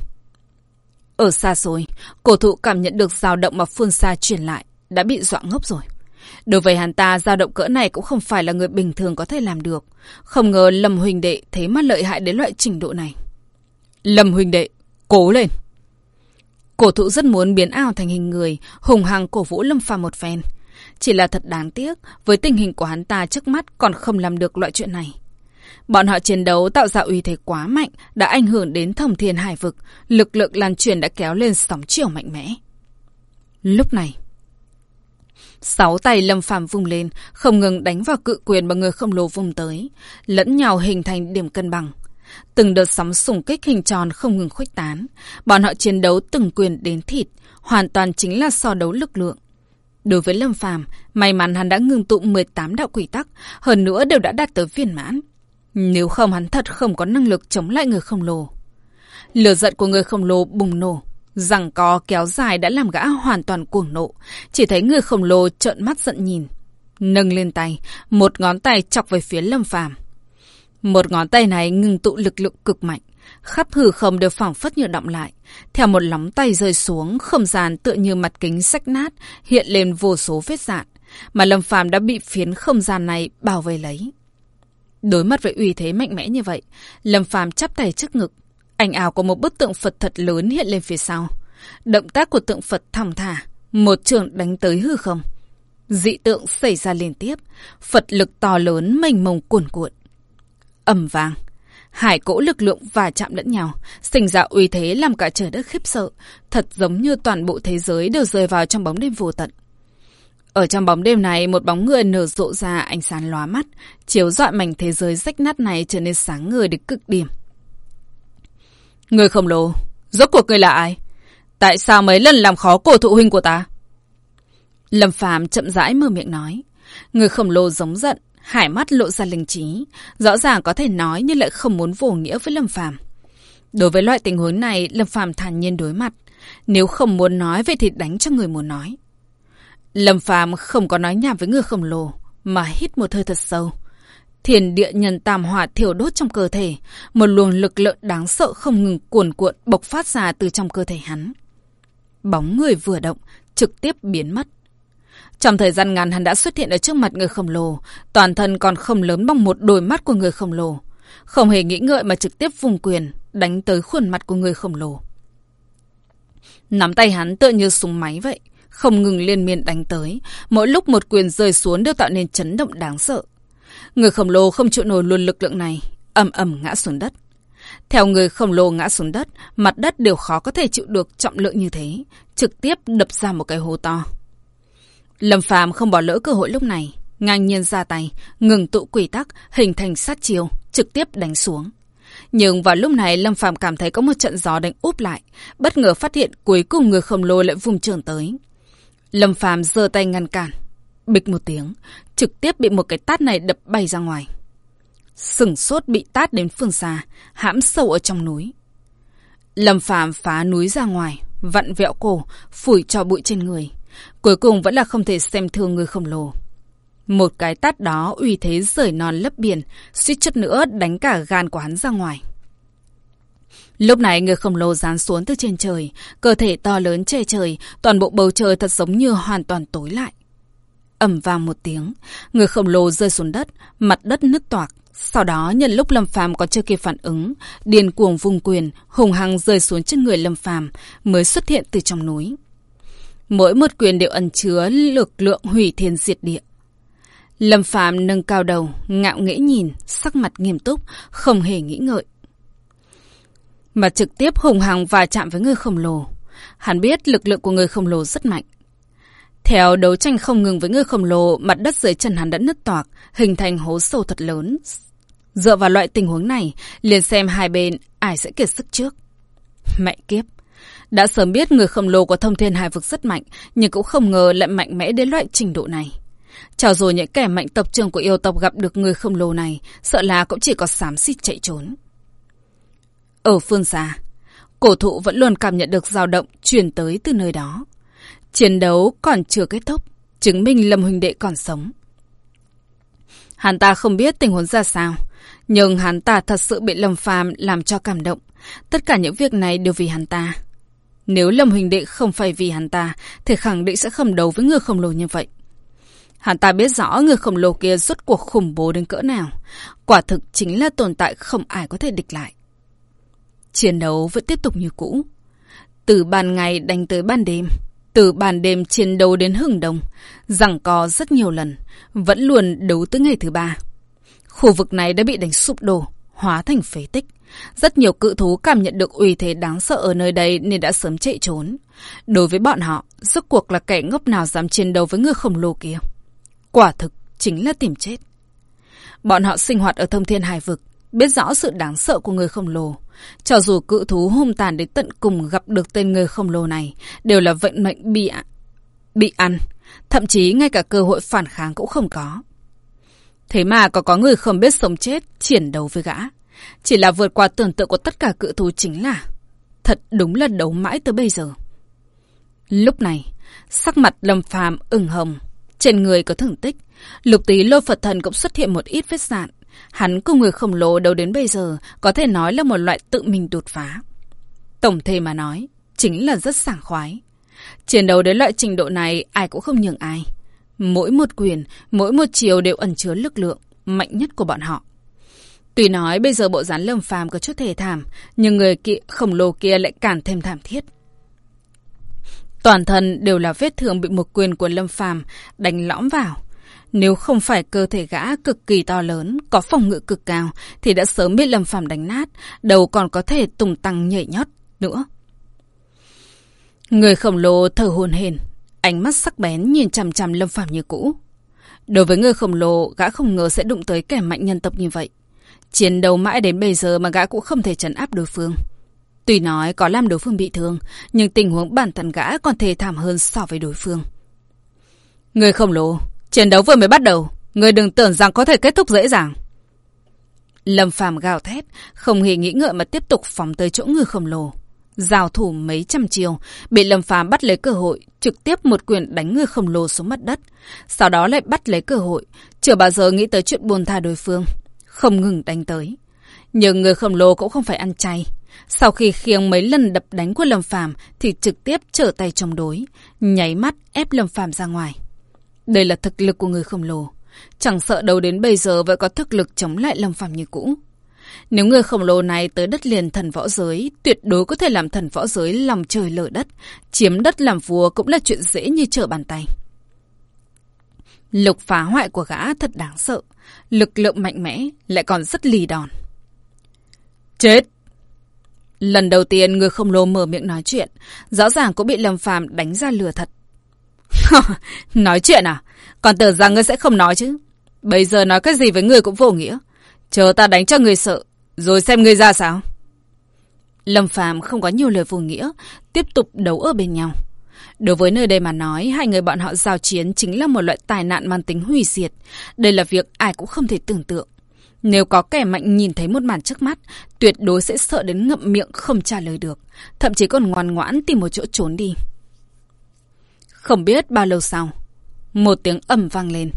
Ở xa xôi, cổ thụ cảm nhận được dao động mà phương xa truyền lại, đã bị dọa ngốc rồi. Đối với hắn ta, dao động cỡ này cũng không phải là người bình thường có thể làm được. Không ngờ Lâm Huỳnh Đệ thế mà lợi hại đến loại trình độ này. Lâm Huỳnh Đệ, cố lên! Cổ thụ rất muốn biến ao thành hình người, hùng hăng cổ vũ Lâm Phàm một phen. Chỉ là thật đáng tiếc, với tình hình của hắn ta trước mắt còn không làm được loại chuyện này. Bọn họ chiến đấu tạo ra uy thế quá mạnh, đã ảnh hưởng đến thẩm thiên hải vực, lực lượng lan truyền đã kéo lên sóng chiều mạnh mẽ. Lúc này, sáu tay lâm phàm vung lên, không ngừng đánh vào cự quyền mà người khổng lồ vung tới, lẫn nhau hình thành điểm cân bằng. Từng đợt sóng sùng kích hình tròn không ngừng khuếch tán, bọn họ chiến đấu từng quyền đến thịt, hoàn toàn chính là so đấu lực lượng. Đối với Lâm Phàm, may mắn hắn đã ngừng tụ 18 đạo quỷ tắc, hơn nữa đều đã đạt tới viên mãn. Nếu không hắn thật không có năng lực chống lại người khổng lồ. Lửa giận của người khổng lồ bùng nổ. Rằng có kéo dài đã làm gã hoàn toàn cuồng nộ. Chỉ thấy người khổng lồ trợn mắt giận nhìn. Nâng lên tay, một ngón tay chọc về phía lâm phàm. Một ngón tay này ngừng tụ lực lượng cực mạnh. Khắp hư không đều phảng phất như động lại. Theo một lóng tay rơi xuống, không gian tựa như mặt kính sách nát, hiện lên vô số vết dạn. Mà Lâm Phàm đã bị phiến không gian này bảo vệ lấy. Đối mặt với uy thế mạnh mẽ như vậy, Lâm Phàm chắp tay trước ngực. Ảnh ảo của một bức tượng Phật thật lớn hiện lên phía sau. Động tác của tượng Phật thong thả, một trường đánh tới hư không. Dị tượng xảy ra liên tiếp, Phật lực to lớn mênh mông cuồn cuộn. ầm vang, hải cỗ lực lượng và chạm lẫn nhau, sinh ra uy thế làm cả trời đất khiếp sợ, thật giống như toàn bộ thế giới đều rơi vào trong bóng đêm vô tận. Ở trong bóng đêm này, một bóng người nở rộ ra ánh sáng lóa mắt, chiếu rọi mảnh thế giới rách nát này trở nên sáng ngời đến cực điểm. Người khổng lồ, rốt cuộc người là ai? Tại sao mấy lần làm khó cổ thụ huynh của ta? Lâm Phàm chậm rãi mở miệng nói. Người khổng lồ giống giận, hải mắt lộ ra linh trí, rõ ràng có thể nói nhưng lại không muốn vô nghĩa với Lâm Phàm. Đối với loại tình huống này, Lâm Phàm thản nhiên đối mặt. Nếu không muốn nói vậy thì đánh cho người muốn nói. Lâm Phàm không có nói nhảm với người khổng lồ, mà hít một hơi thật sâu. Thiền địa nhân tam hỏa thiểu đốt trong cơ thể, một luồng lực lượng đáng sợ không ngừng cuồn cuộn bộc phát ra từ trong cơ thể hắn. Bóng người vừa động, trực tiếp biến mất. Trong thời gian ngắn hắn đã xuất hiện ở trước mặt người khổng lồ, toàn thân còn không lớn bằng một đôi mắt của người khổng lồ. Không hề nghĩ ngợi mà trực tiếp vùng quyền, đánh tới khuôn mặt của người khổng lồ. Nắm tay hắn tựa như súng máy vậy, không ngừng liên miên đánh tới. Mỗi lúc một quyền rơi xuống đều tạo nên chấn động đáng sợ. Người khổng lồ không chịu nổi luôn lực lượng này, ầm ầm ngã xuống đất. Theo người khổng lồ ngã xuống đất, mặt đất đều khó có thể chịu được trọng lượng như thế, trực tiếp đập ra một cái hố to. Lâm Phàm không bỏ lỡ cơ hội lúc này, ngang nhiên ra tay, ngừng tụ quỷ tắc, hình thành sát chiêu, trực tiếp đánh xuống. Nhưng vào lúc này Lâm Phàm cảm thấy có một trận gió đánh úp lại, bất ngờ phát hiện cuối cùng người khổng lồ lại vùng trường tới. Lâm Phàm giơ tay ngăn cản. Bịch một tiếng, trực tiếp bị một cái tát này đập bay ra ngoài. Sừng sốt bị tát đến phương xa, hãm sâu ở trong núi. Lâm Phàm phá núi ra ngoài, vặn vẹo cổ, phủi cho bụi trên người. Cuối cùng vẫn là không thể xem thương người khổng lồ. Một cái tát đó uy thế rời non lấp biển, suýt chút nữa đánh cả gan của hắn ra ngoài. Lúc này người khổng lồ dán xuống từ trên trời, cơ thể to lớn che trời, toàn bộ bầu trời thật giống như hoàn toàn tối lại ầm vang một tiếng, người khổng lồ rơi xuống đất, mặt đất nứt toạc. Sau đó nhân lúc Lâm Phàm còn chưa kịp phản ứng, điền cuồng vùng quyền, hùng hăng rơi xuống chân người Lâm Phàm mới xuất hiện từ trong núi. Mỗi một quyền đều ẩn chứa lực lượng hủy thiên diệt địa. Lâm Phàm nâng cao đầu, ngạo nghễ nhìn, sắc mặt nghiêm túc, không hề nghĩ ngợi mà trực tiếp hùng hằng và chạm với người khổng lồ. Hắn biết lực lượng của người khổng lồ rất mạnh. Theo đấu tranh không ngừng với người khổng lồ, mặt đất dưới chân hắn đã nứt toạc, hình thành hố sâu thật lớn. Dựa vào loại tình huống này, liền xem hai bên ai sẽ kiệt sức trước. Mẹ kiếp! Đã sớm biết người khổng lồ của thông thiên hải vực rất mạnh, nhưng cũng không ngờ lại mạnh mẽ đến loại trình độ này. Chào rồi những kẻ mạnh tập trường của yêu tộc gặp được người khổng lồ này, sợ là cũng chỉ có xám xịt chạy trốn. Ở phương xa, cổ thụ vẫn luôn cảm nhận được dao động truyền tới từ nơi đó. Chiến đấu còn chưa kết thúc, chứng minh Lâm Huỳnh Đệ còn sống. Hắn ta không biết tình huống ra sao, nhưng hắn ta thật sự bị Lâm Phàm làm cho cảm động. Tất cả những việc này đều vì hắn ta. Nếu Lâm Huỳnh Đệ không phải vì hắn ta, thì khẳng định sẽ không đấu với người khổng lồ như vậy. Hắn ta biết rõ người khổng lồ kia rốt cuộc khủng bố đến cỡ nào. Quả thực chính là tồn tại không ai có thể địch lại. Chiến đấu vẫn tiếp tục như cũ. Từ ban ngày đánh tới ban đêm. Từ bàn đêm chiến đấu đến hừng đông. Rằng có rất nhiều lần. Vẫn luôn đấu tới ngày thứ ba. Khu vực này đã bị đánh sụp đổ, hóa thành phế tích. Rất nhiều cự thú cảm nhận được uy thế đáng sợ ở nơi đây nên đã sớm chạy trốn. Đối với bọn họ, rốt cuộc là kẻ ngốc nào dám chiến đấu với người khổng lồ kia. Quả thực chính là tìm chết. Bọn họ sinh hoạt ở thông thiên hải vực, biết rõ sự đáng sợ của người khổng lồ. Cho dù cự thú hung tàn đến tận cùng gặp được tên người khổng lồ này, đều là vận mệnh bị, bị ăn. Thậm chí ngay cả cơ hội phản kháng cũng không có. Thế mà có có người không biết sống chết, chiến đấu với gã. Chỉ là vượt qua tưởng tượng của tất cả cự thú chính là Thật đúng là đấu mãi tới bây giờ Lúc này Sắc mặt lâm phàm ửng hồng Trên người có thương tích Lục tí lô Phật thần cũng xuất hiện một ít vết dạn Hắn cùng người khổng lồ đầu đến bây giờ Có thể nói là một loại tự mình đột phá Tổng thể mà nói Chính là rất sảng khoái Chiến đấu đến loại trình độ này Ai cũng không nhường ai Mỗi một quyền, mỗi một chiều đều ẩn chứa lực lượng Mạnh nhất của bọn họ Tuy nói bây giờ bộ dán lâm phàm có chút thể thảm, nhưng người kỵ khổng lồ kia lại càng thêm thảm thiết. Toàn thân đều là vết thương bị một quyền của lâm phàm đánh lõm vào. Nếu không phải cơ thể gã cực kỳ to lớn, có phòng ngự cực cao, thì đã sớm bị lâm phàm đánh nát, đầu còn có thể tùng tăng nhảy nhót nữa. Người khổng lồ thở hồn hển, ánh mắt sắc bén nhìn chằm chằm lâm phàm như cũ. Đối với người khổng lồ, gã không ngờ sẽ đụng tới kẻ mạnh nhân tộc như vậy. Chiến đấu mãi đến bây giờ mà gã cũng không thể trấn áp đối phương. Tuy nói có làm đối phương bị thương, nhưng tình huống bản thân gã còn thê thảm hơn so với đối phương. Người khổng lồ, chiến đấu vừa mới bắt đầu, người đừng tưởng rằng có thể kết thúc dễ dàng. Lâm phàm gào thét, không hề nghĩ ngợi mà tiếp tục phóng tới chỗ người khổng lồ. Giao thủ mấy trăm chiều, bị Lâm phàm bắt lấy cơ hội, trực tiếp một quyền đánh người khổng lồ xuống mặt đất. Sau đó lại bắt lấy cơ hội, chưa bao giờ nghĩ tới chuyện buồn tha đối phương không ngừng đánh tới. Nhưng người khổng lồ cũng không phải ăn chay. Sau khi khiêng mấy lần đập đánh của Lâm Phàm thì trực tiếp trở tay chống đối, nháy mắt ép Lâm Phàm ra ngoài. Đây là thực lực của người khổng lồ. Chẳng sợ đâu đến bây giờ vẫn có thực lực chống lại Lâm Phàm như cũ. Nếu người khổng lồ này tới đất liền thần võ giới, tuyệt đối có thể làm thần võ giới lòng trời lở đất. Chiếm đất làm vua cũng là chuyện dễ như trở bàn tay. Lục phá hoại của gã thật đáng sợ. Lực lượng mạnh mẽ, lại còn rất lì đòn. Chết! Lần đầu tiên người khổng lồ mở miệng nói chuyện, rõ ràng cũng bị Lâm Phàm đánh ra lừa thật. <laughs> nói chuyện à? Còn tưởng rằng ngươi sẽ không nói chứ. Bây giờ nói cái gì với ngươi cũng vô nghĩa. Chờ ta đánh cho người sợ, rồi xem ngươi ra sao. Lâm Phàm không có nhiều lời vô nghĩa, tiếp tục đấu ở bên nhau. Đối với nơi đây mà nói, hai người bọn họ giao chiến chính là một loại tai nạn mang tính hủy diệt. Đây là việc ai cũng không thể tưởng tượng. Nếu có kẻ mạnh nhìn thấy một màn trước mắt, tuyệt đối sẽ sợ đến ngậm miệng không trả lời được. Thậm chí còn ngoan ngoãn tìm một chỗ trốn đi. Không biết bao lâu sau, một tiếng ầm vang lên.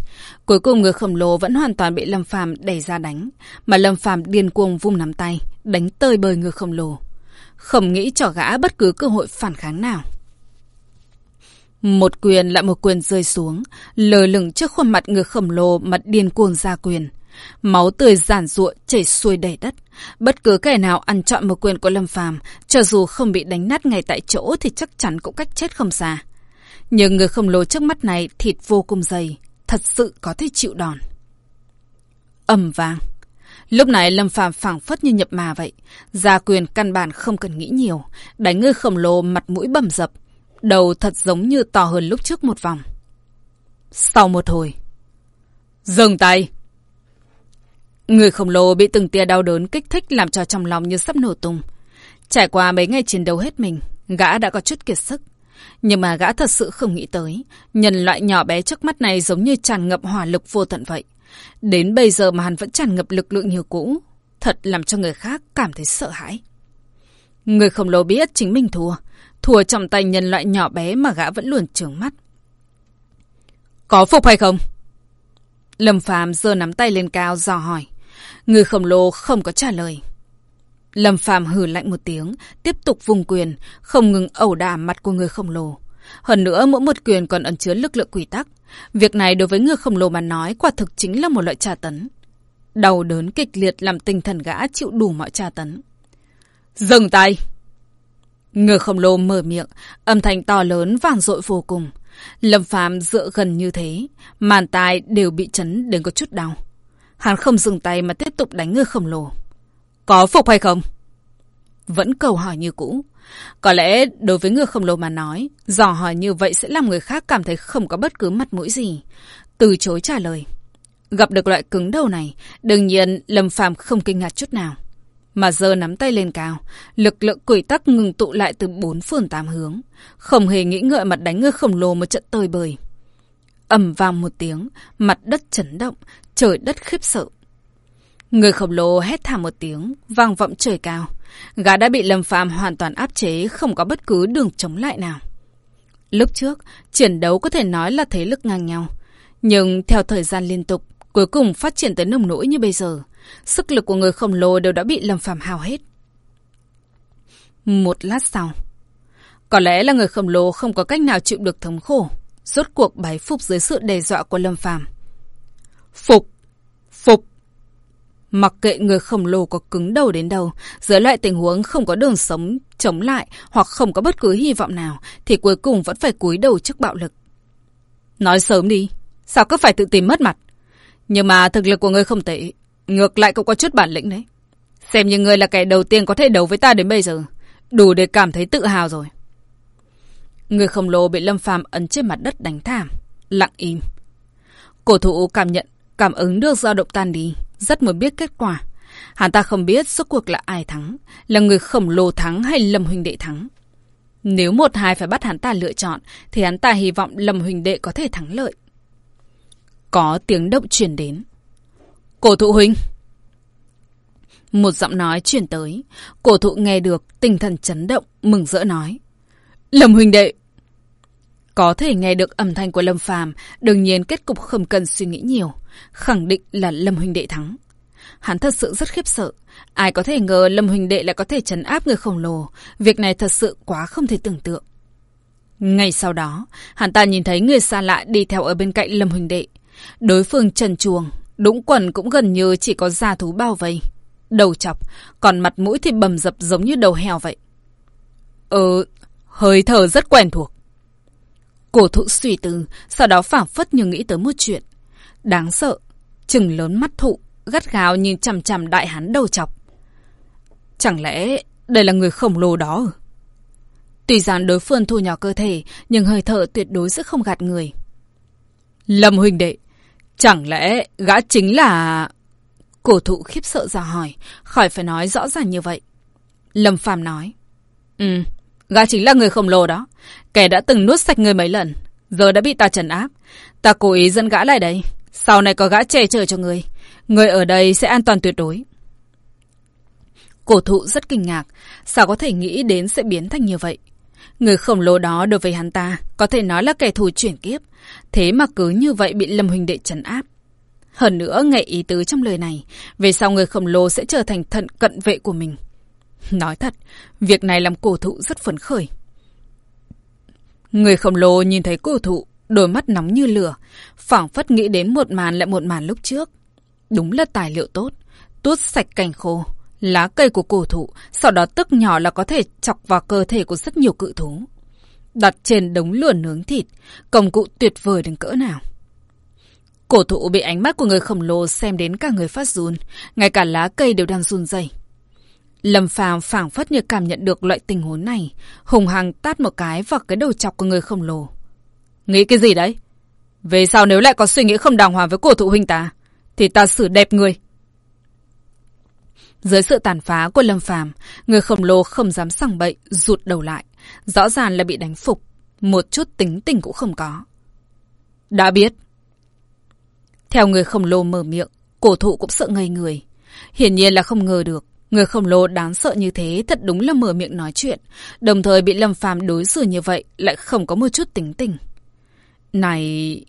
Cuối cùng người khổng lồ vẫn hoàn toàn bị Lâm Phàm đẩy ra đánh, mà Lâm Phàm điên cuồng vung nắm tay, đánh tơi bời người khổng lồ. Không nghĩ cho gã bất cứ cơ hội phản kháng nào. Một quyền lại một quyền rơi xuống, lờ lửng trước khuôn mặt người khổng lồ mặt điên cuồng ra quyền. Máu tươi giản ruộng chảy xuôi đầy đất. Bất cứ kẻ nào ăn chọn một quyền của Lâm Phàm, cho dù không bị đánh nát ngay tại chỗ thì chắc chắn cũng cách chết không xa. Nhưng người khổng lồ trước mắt này thịt vô cùng dày, thật sự có thể chịu đòn. ầm vang. Lúc này Lâm Phàm phảng phất như nhập mà vậy, gia quyền căn bản không cần nghĩ nhiều, đánh người khổng lồ mặt mũi bầm dập, Đầu thật giống như to hơn lúc trước một vòng. Sau một hồi. Dừng tay! Người khổng lồ bị từng tia đau đớn kích thích làm cho trong lòng như sắp nổ tung. Trải qua mấy ngày chiến đấu hết mình, gã đã có chút kiệt sức. Nhưng mà gã thật sự không nghĩ tới, nhân loại nhỏ bé trước mắt này giống như tràn ngập hỏa lực vô tận vậy. Đến bây giờ mà hắn vẫn tràn ngập lực lượng như cũ, thật làm cho người khác cảm thấy sợ hãi. Người khổng lồ biết chính mình thua, thua trong tay nhân loại nhỏ bé mà gã vẫn luôn trướng mắt. Có phục hay không? Lâm Phàm giơ nắm tay lên cao dò hỏi. Người khổng lồ không có trả lời. Lâm Phàm hừ lạnh một tiếng, tiếp tục vùng quyền, không ngừng ẩu đả mặt của người khổng lồ. Hơn nữa, mỗi một quyền còn ẩn chứa lực lượng quỷ tắc. Việc này đối với người khổng lồ mà nói quả thực chính là một loại tra tấn. Đau đớn kịch liệt làm tinh thần gã chịu đủ mọi tra tấn. Dừng tay! Người khổng lồ mở miệng, âm thanh to lớn vang dội vô cùng. Lâm Phàm dựa gần như thế, màn tai đều bị chấn đến có chút đau. Hắn không dừng tay mà tiếp tục đánh người khổng lồ. Có phục hay không? Vẫn câu hỏi như cũ. Có lẽ đối với người khổng lồ mà nói, dò hỏi như vậy sẽ làm người khác cảm thấy không có bất cứ mặt mũi gì. Từ chối trả lời. Gặp được loại cứng đầu này, đương nhiên Lâm Phàm không kinh ngạc chút nào. Mà giờ nắm tay lên cao, lực lượng quỷ tắc ngừng tụ lại từ bốn phương tám hướng. Không hề nghĩ ngợi mặt đánh người khổng lồ một trận tơi bời. ầm vang một tiếng, mặt đất chấn động, trời đất khiếp sợ. Người khổng lồ hét thảm một tiếng, vang vọng trời cao. Gã đã bị Lâm Phàm hoàn toàn áp chế, không có bất cứ đường chống lại nào. Lúc trước, chiến đấu có thể nói là thế lực ngang nhau. Nhưng theo thời gian liên tục, cuối cùng phát triển tới nồng nỗi như bây giờ, sức lực của người khổng lồ đều đã bị Lâm Phàm hao hết. Một lát sau, có lẽ là người khổng lồ không có cách nào chịu được thống khổ, rốt cuộc bái phục dưới sự đe dọa của Lâm Phàm. Phục! Phục! Mặc kệ người khổng lồ có cứng đầu đến đâu, dưới loại tình huống không có đường sống chống lại hoặc không có bất cứ hy vọng nào, thì cuối cùng vẫn phải cúi đầu trước bạo lực. Nói sớm đi, sao cứ phải tự tìm mất mặt? Nhưng mà thực lực của ngươi không tệ, ngược lại cũng có chút bản lĩnh đấy. Xem như ngươi là kẻ đầu tiên có thể đấu với ta đến bây giờ, đủ để cảm thấy tự hào rồi. Người khổng lồ bị Lâm Phàm ấn trên mặt đất đánh thảm, lặng im. Cổ thụ cảm nhận, cảm ứng được dao động tan đi, rất muốn biết kết quả. Hắn ta không biết suốt cuộc là ai thắng, là người khổng lồ thắng hay Lâm Huỳnh Đệ thắng. Nếu một hai phải bắt hắn ta lựa chọn, thì hắn ta hy vọng Lâm Huỳnh Đệ có thể thắng lợi. Có tiếng động truyền đến. Cổ thụ huynh! Một giọng nói truyền tới. Cổ thụ nghe được, tinh thần chấn động, mừng rỡ nói. Lâm Huỳnh Đệ! Có thể nghe được âm thanh của Lâm Phàm, đương nhiên kết cục không cần suy nghĩ nhiều, khẳng định là Lâm huỳnh đệ thắng. Hắn thật sự rất khiếp sợ, ai có thể ngờ Lâm huỳnh đệ lại có thể trấn áp người khổng lồ, việc này thật sự quá không thể tưởng tượng. Ngay sau đó, hắn ta nhìn thấy người xa lạ đi theo ở bên cạnh Lâm huỳnh đệ. Đối phương trần chuồng, đũng quần cũng gần như chỉ có da thú bao vây. Đầu chọc, còn mặt mũi thì bầm dập giống như đầu heo vậy. Ờ, hơi thở rất quen thuộc. Cổ thụ suy tư, sau đó phảng phất như nghĩ tới một chuyện. Đáng sợ, chừng lớn mắt thụ, gắt gao nhìn chằm chằm đại hán đầu chọc. Chẳng lẽ đây là người khổng lồ đó Tuy rằng đối phương thu nhỏ cơ thể, nhưng hơi thở tuyệt đối sẽ không gạt người. Lâm huynh đệ, chẳng lẽ gã chính là... Cổ thụ khiếp sợ ra hỏi, khỏi phải nói rõ ràng như vậy. Lâm Phàm nói. Ừ, gã chính là người khổng lồ đó. Kẻ đã từng nuốt sạch người mấy lần, giờ đã bị ta trấn áp. Ta cố ý dẫn gã lại đây. Sau này có gã che chở cho người. Người ở đây sẽ an toàn tuyệt đối. Cổ thụ rất kinh ngạc. Sao có thể nghĩ đến sẽ biến thành như vậy? Người khổng lồ đó đối với hắn ta có thể nói là kẻ thù chuyển kiếp. Thế mà cứ như vậy bị Lâm Huỳnh Đệ trấn áp. Hơn nữa, nghệ ý tứ trong lời này, về sau người khổng lồ sẽ trở thành thận cận vệ của mình. Nói thật, việc này làm cổ thụ rất phấn khởi. Người khổng lồ nhìn thấy cổ thụ, đôi mắt nóng như lửa, phảng phất nghĩ đến một màn lại một màn lúc trước. Đúng là tài liệu tốt, tuốt sạch cành khô, lá cây của cổ thụ, sau đó tức nhỏ là có thể chọc vào cơ thể của rất nhiều cự thú. Đặt trên đống lửa nướng thịt, công cụ tuyệt vời đến cỡ nào. Cổ thụ bị ánh mắt của người khổng lồ xem đến cả người phát run, ngay cả lá cây đều đang run rẩy. Lâm Phàm phảng phất như cảm nhận được loại tình huống này, hùng hăng tát một cái vào cái đầu chọc của người khổng lồ. Nghĩ cái gì đấy? Về sau nếu lại có suy nghĩ không đàng hoàng với cổ thụ huynh ta, thì ta xử đẹp người. Dưới sự tàn phá của Lâm Phàm, người khổng lồ không dám sằng bậy, rụt đầu lại, rõ ràng là bị đánh phục, một chút tính tình cũng không có. Đã biết. Theo người khổng lồ mở miệng, cổ thụ cũng sợ ngây người. Hiển nhiên là không ngờ được, Người khổng lồ đáng sợ như thế thật đúng là mở miệng nói chuyện, đồng thời bị Lâm Phàm đối xử như vậy lại không có một chút tính tình. Này...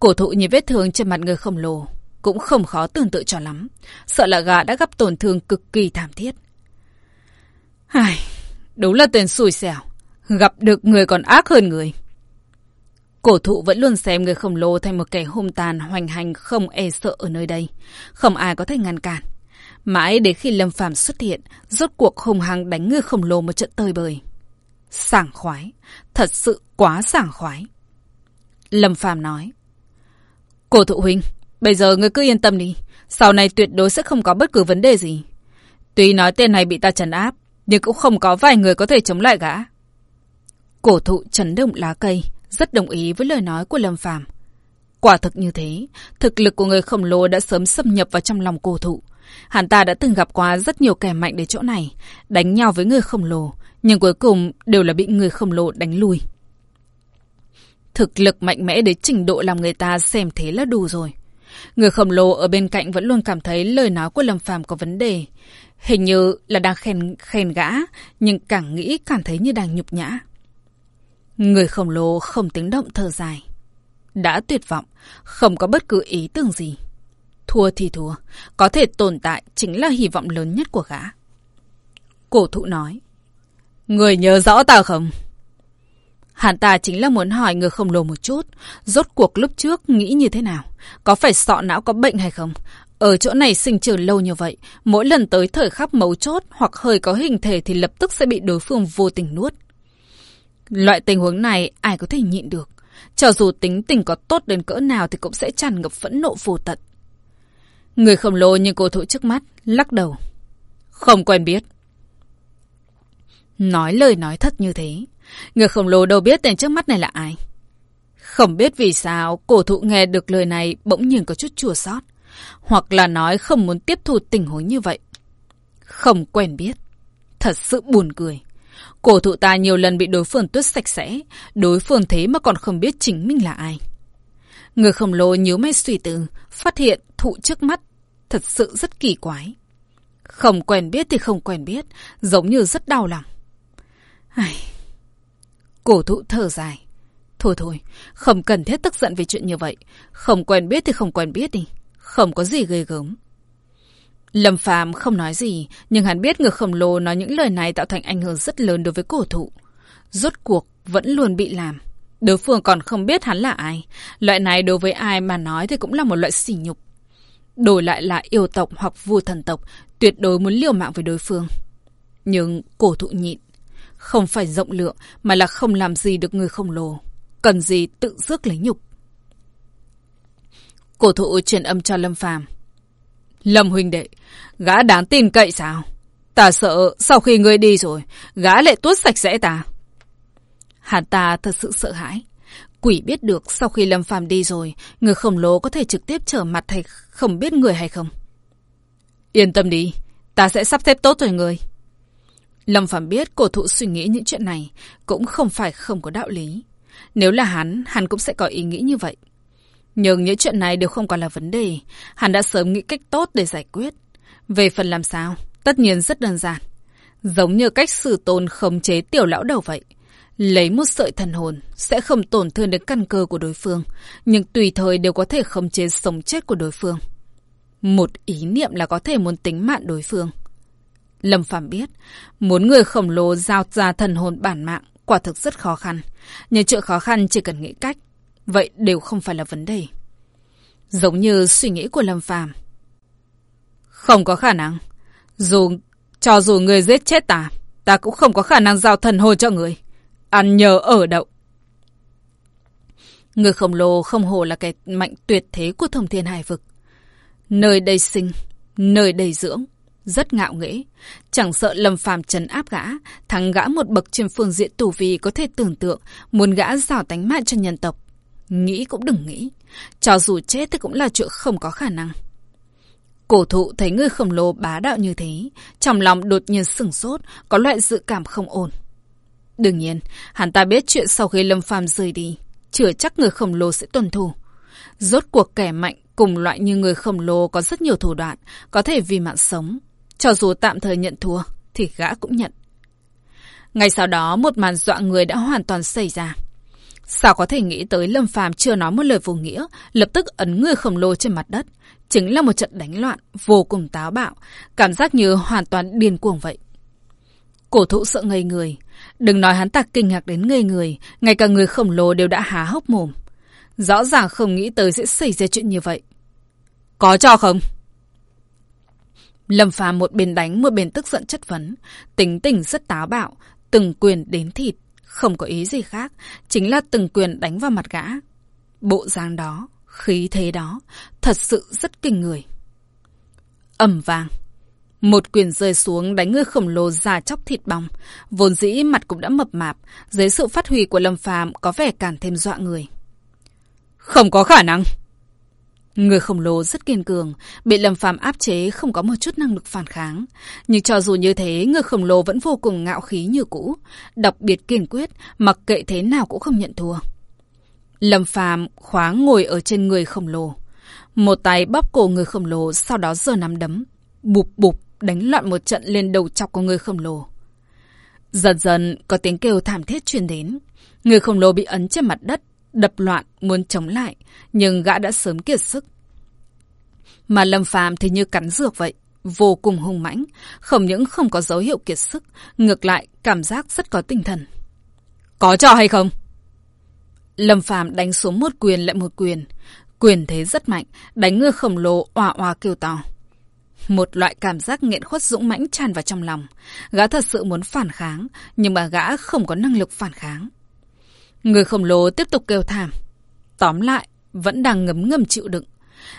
Cổ thụ nhìn vết thương trên mặt người khổng lồ, cũng không khó tưởng tượng cho lắm. Sợ là gà đã gặp tổn thương cực kỳ thảm thiết. Ai, đúng là tên xui xẻo. Gặp được người còn ác hơn người. Cổ thụ vẫn luôn xem người khổng lồ thành một kẻ hung tàn hoành hành không e sợ ở nơi đây. Không ai có thể ngăn cản. Mãi đến khi Lâm Phàm xuất hiện, rốt cuộc hùng hăng đánh người khổng lồ một trận tơi bời. Sảng khoái, thật sự quá sảng khoái. Lâm Phàm nói. Cổ thụ huynh, bây giờ ngươi cứ yên tâm đi. Sau này tuyệt đối sẽ không có bất cứ vấn đề gì. Tuy nói tên này bị ta trấn áp, nhưng cũng không có vài người có thể chống lại gã. Cổ thụ chấn động lá cây, rất đồng ý với lời nói của Lâm Phàm. Quả thực như thế, thực lực của người khổng lồ đã sớm xâm nhập vào trong lòng cổ thụ. Hắn ta đã từng gặp qua rất nhiều kẻ mạnh đến chỗ này, đánh nhau với người khổng lồ, nhưng cuối cùng đều là bị người khổng lồ đánh lui. Thực lực mạnh mẽ đến trình độ làm người ta xem thế là đủ rồi. Người khổng lồ ở bên cạnh vẫn luôn cảm thấy lời nói của Lâm Phàm có vấn đề. Hình như là đang khen khen gã, nhưng càng nghĩ càng thấy như đang nhục nhã. Người khổng lồ không tiếng động thở dài. Đã tuyệt vọng, không có bất cứ ý tưởng gì. Thua thì thua, có thể tồn tại chính là hy vọng lớn nhất của gã. Cổ thụ nói. Người nhớ rõ ta không? Hắn ta chính là muốn hỏi người khổng lồ một chút. Rốt cuộc lúc trước nghĩ như thế nào? Có phải sọ não có bệnh hay không? Ở chỗ này sinh trưởng lâu như vậy, mỗi lần tới thời khắc mấu chốt hoặc hơi có hình thể thì lập tức sẽ bị đối phương vô tình nuốt. Loại tình huống này ai có thể nhịn được. Cho dù tính tình có tốt đến cỡ nào thì cũng sẽ tràn ngập phẫn nộ vô tận. Người khổng lồ như cô thụ trước mắt, lắc đầu. Không quen biết. Nói lời nói thật như thế. Người khổng lồ đâu biết tên trước mắt này là ai. Không biết vì sao cổ thụ nghe được lời này bỗng nhiên có chút chua xót Hoặc là nói không muốn tiếp thu tình huống như vậy. Không quen biết. Thật sự buồn cười. Cổ thụ ta nhiều lần bị đối phương tuyết sạch sẽ. Đối phương thế mà còn không biết chính mình là ai. Người khổng lồ nhíu mày suy tư, phát hiện thụ trước mắt thật sự rất kỳ quái. Không quen biết thì không quen biết, giống như rất đau lòng. Ai... Cổ thụ thở dài. Thôi thôi, không cần thiết tức giận về chuyện như vậy. Không quen biết thì không quen biết đi. Không có gì ghê gớm. Lâm Phàm không nói gì, nhưng hắn biết người khổng lồ nói những lời này tạo thành ảnh hưởng rất lớn đối với cổ thụ. Rốt cuộc vẫn luôn bị làm. Đối phương còn không biết hắn là ai. Loại này đối với ai mà nói thì cũng là một loại sỉ nhục. Đổi lại là yêu tộc hoặc vua thần tộc, tuyệt đối muốn liều mạng với đối phương. Nhưng cổ thụ nhịn. Không phải rộng lượng, mà là không làm gì được người khổng lồ. Cần gì tự rước lấy nhục. Cổ thụ truyền âm cho Lâm Phàm Lâm huynh đệ, gã đáng tin cậy sao? Ta sợ sau khi ngươi đi rồi, gã lại tuốt sạch sẽ ta. Hắn ta thật sự sợ hãi. Quỷ biết được sau khi Lâm Phàm đi rồi, người khổng lồ có thể trực tiếp trở mặt hay không biết người hay không. Yên tâm đi, ta sẽ sắp xếp tốt rồi người. Lâm Phạm biết cổ thụ suy nghĩ những chuyện này cũng không phải không có đạo lý. Nếu là hắn, hắn cũng sẽ có ý nghĩ như vậy. Nhưng những chuyện này đều không còn là vấn đề. Hắn đã sớm nghĩ cách tốt để giải quyết. Về phần làm sao, tất nhiên rất đơn giản. Giống như cách xử tôn khống chế tiểu lão đầu vậy. Lấy một sợi thần hồn sẽ không tổn thương đến căn cơ của đối phương, nhưng tùy thời đều có thể khống chế sống chết của đối phương. Một ý niệm là có thể muốn tính mạng đối phương. Lâm Phàm biết, muốn người khổng lồ giao ra thần hồn bản mạng quả thực rất khó khăn. Nhưng chuyện khó khăn chỉ cần nghĩ cách, vậy đều không phải là vấn đề. Giống như suy nghĩ của Lâm Phàm Không có khả năng. Dù cho dù người giết chết ta, ta cũng không có khả năng giao thần hồn cho người. Ăn nhờ ở đậu. Người khổng lồ không hồ là cái mạnh tuyệt thế của thông thiên hải vực. Nơi đây sinh, nơi đây dưỡng, rất ngạo nghễ. Chẳng sợ Lâm Phàm trấn áp gã, thắng gã một bậc trên phương diện tù vi có thể tưởng tượng muốn gã rào tánh mạng cho nhân tộc. Nghĩ cũng đừng nghĩ. Cho dù chết thì cũng là chuyện không có khả năng. Cổ thụ thấy người khổng lồ bá đạo như thế, trong lòng đột nhiên sửng sốt, có loại dự cảm không ổn. Đương nhiên, hắn ta biết chuyện sau khi Lâm Phàm rời đi, chưa chắc người khổng lồ sẽ tuân thủ. Rốt cuộc kẻ mạnh cùng loại như người khổng lồ có rất nhiều thủ đoạn, có thể vì mạng sống. Cho dù tạm thời nhận thua, thì gã cũng nhận. Ngay sau đó, một màn dọa người đã hoàn toàn xảy ra. Sao có thể nghĩ tới Lâm Phàm chưa nói một lời vô nghĩa, lập tức ấn người khổng lồ trên mặt đất. Chính là một trận đánh loạn, vô cùng táo bạo, cảm giác như hoàn toàn điên cuồng vậy. Cổ thụ sợ ngây người. Đừng nói hắn ta kinh ngạc đến ngây người, ngay cả người khổng lồ đều đã há hốc mồm. Rõ ràng không nghĩ tới sẽ xảy ra chuyện như vậy. Có cho không? Lâm Phàm một bên đánh một bên tức giận chất vấn, tính tình rất táo bạo, từng quyền đến thịt, không có ý gì khác, chính là từng quyền đánh vào mặt gã. Bộ dáng đó, khí thế đó, thật sự rất kinh người. ầm vàng, Một quyền rơi xuống đánh người khổng lồ già chóc thịt bong, vốn dĩ mặt cũng đã mập mạp, dưới sự phát huy của Lâm Phàm có vẻ càng thêm dọa người. Không có khả năng. Người khổng lồ rất kiên cường, bị Lâm Phàm áp chế không có một chút năng lực phản kháng. Nhưng cho dù như thế, người khổng lồ vẫn vô cùng ngạo khí như cũ, đặc biệt kiên quyết, mặc kệ thế nào cũng không nhận thua. Lâm Phàm khóa ngồi ở trên người khổng lồ. Một tay bóp cổ người khổng lồ, sau đó giơ nắm đấm, bụp bụp đánh loạn một trận lên đầu chọc của người khổng lồ. Dần dần có tiếng kêu thảm thiết truyền đến. Người khổng lồ bị ấn trên mặt đất, đập loạn, muốn chống lại, nhưng gã đã sớm kiệt sức. Mà Lâm Phàm thì như cắn dược vậy, vô cùng hung mãnh, không những không có dấu hiệu kiệt sức, ngược lại cảm giác rất có tinh thần. Có cho hay không? Lâm Phàm đánh xuống một quyền lại một quyền, quyền thế rất mạnh, đánh ngư khổng lồ oà oà kêu to. Một loại cảm giác nghẹn khuất dũng mãnh tràn vào trong lòng. Gã thật sự muốn phản kháng, nhưng mà gã không có năng lực phản kháng. Người khổng lồ tiếp tục kêu thảm. Tóm lại, vẫn đang ngấm ngầm chịu đựng.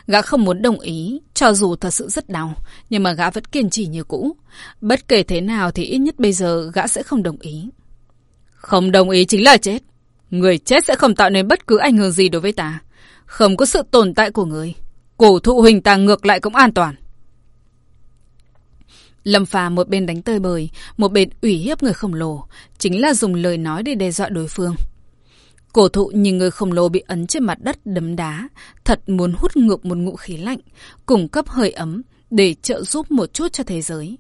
Gã không muốn đồng ý, cho dù thật sự rất đau, nhưng mà gã vẫn kiên trì như cũ. Bất kể thế nào thì ít nhất bây giờ gã sẽ không đồng ý. Không đồng ý chính là chết. Người chết sẽ không tạo nên bất cứ ảnh hưởng gì đối với ta. Không có sự tồn tại của người. Cổ thụ hình ta ngược lại cũng an toàn. Lâm Phà một bên đánh tơi bời, một bên ủy hiếp người khổng lồ, chính là dùng lời nói để đe dọa đối phương. Cổ thụ nhìn người khổng lồ bị ấn trên mặt đất đấm đá, thật muốn hút ngược một ngụ khí lạnh, cung cấp hơi ấm để trợ giúp một chút cho thế giới.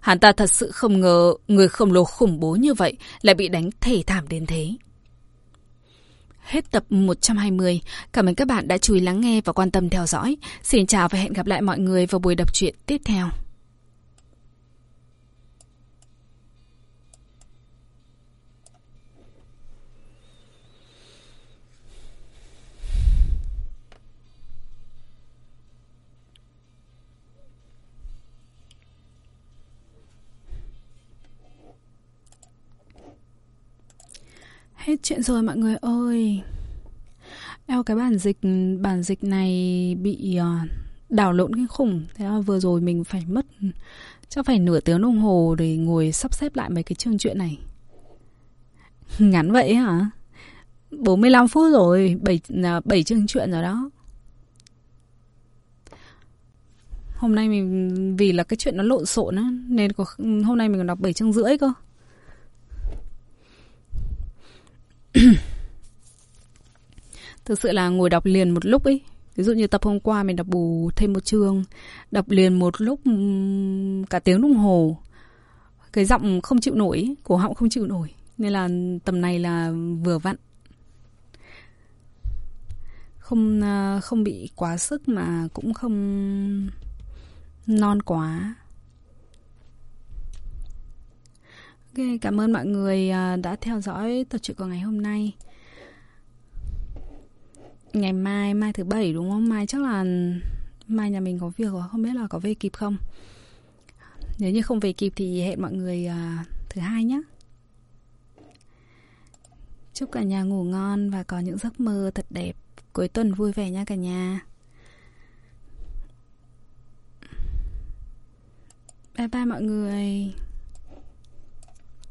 Hắn ta thật sự không ngờ người khổng lồ khủng bố như vậy lại bị đánh thể thảm đến thế. Hết tập 120. Cảm ơn các bạn đã chú ý lắng nghe và quan tâm theo dõi. Xin chào và hẹn gặp lại mọi người vào buổi đọc truyện tiếp theo. Hết chuyện rồi mọi người ơi. Eo cái bản dịch Bản dịch này bị uh, Đảo lộn cái khủng. Thế là vừa rồi mình phải mất Chắc phải nửa tiếng đồng hồ để ngồi sắp xếp lại mấy cái chương chuyện này. <laughs> Ngắn vậy hả? 45 phút rồi 7, 7 ờ, chương chuyện rồi đó. Hôm nay mình Vì là cái chuyện nó lộn xộn á Nên có, hôm nay mình còn đọc 7 chương rưỡi cơ. <clears throat> Thực sự là ngồi đọc liền một lúc ấy. Ví dụ như tập hôm qua mình đọc bù thêm một chương, đọc liền một lúc cả tiếng đồng hồ. Cái giọng không chịu nổi, cổ họng không chịu nổi. Nên là tầm này là vừa vặn. Không à, không bị quá sức mà cũng không non quá. Ok, cảm ơn mọi người à, đã theo dõi tập truyện của ngày hôm nay. Ngày mai, mai thứ bảy đúng không? Mai chắc là mai nhà mình có việc rồi, không biết là có về kịp không. Nếu như không về kịp thì hẹn mọi người à, thứ hai nhé. Chúc cả nhà ngủ ngon và có những giấc mơ thật đẹp. Cuối tuần vui vẻ nha cả nhà. Bye bye mọi người.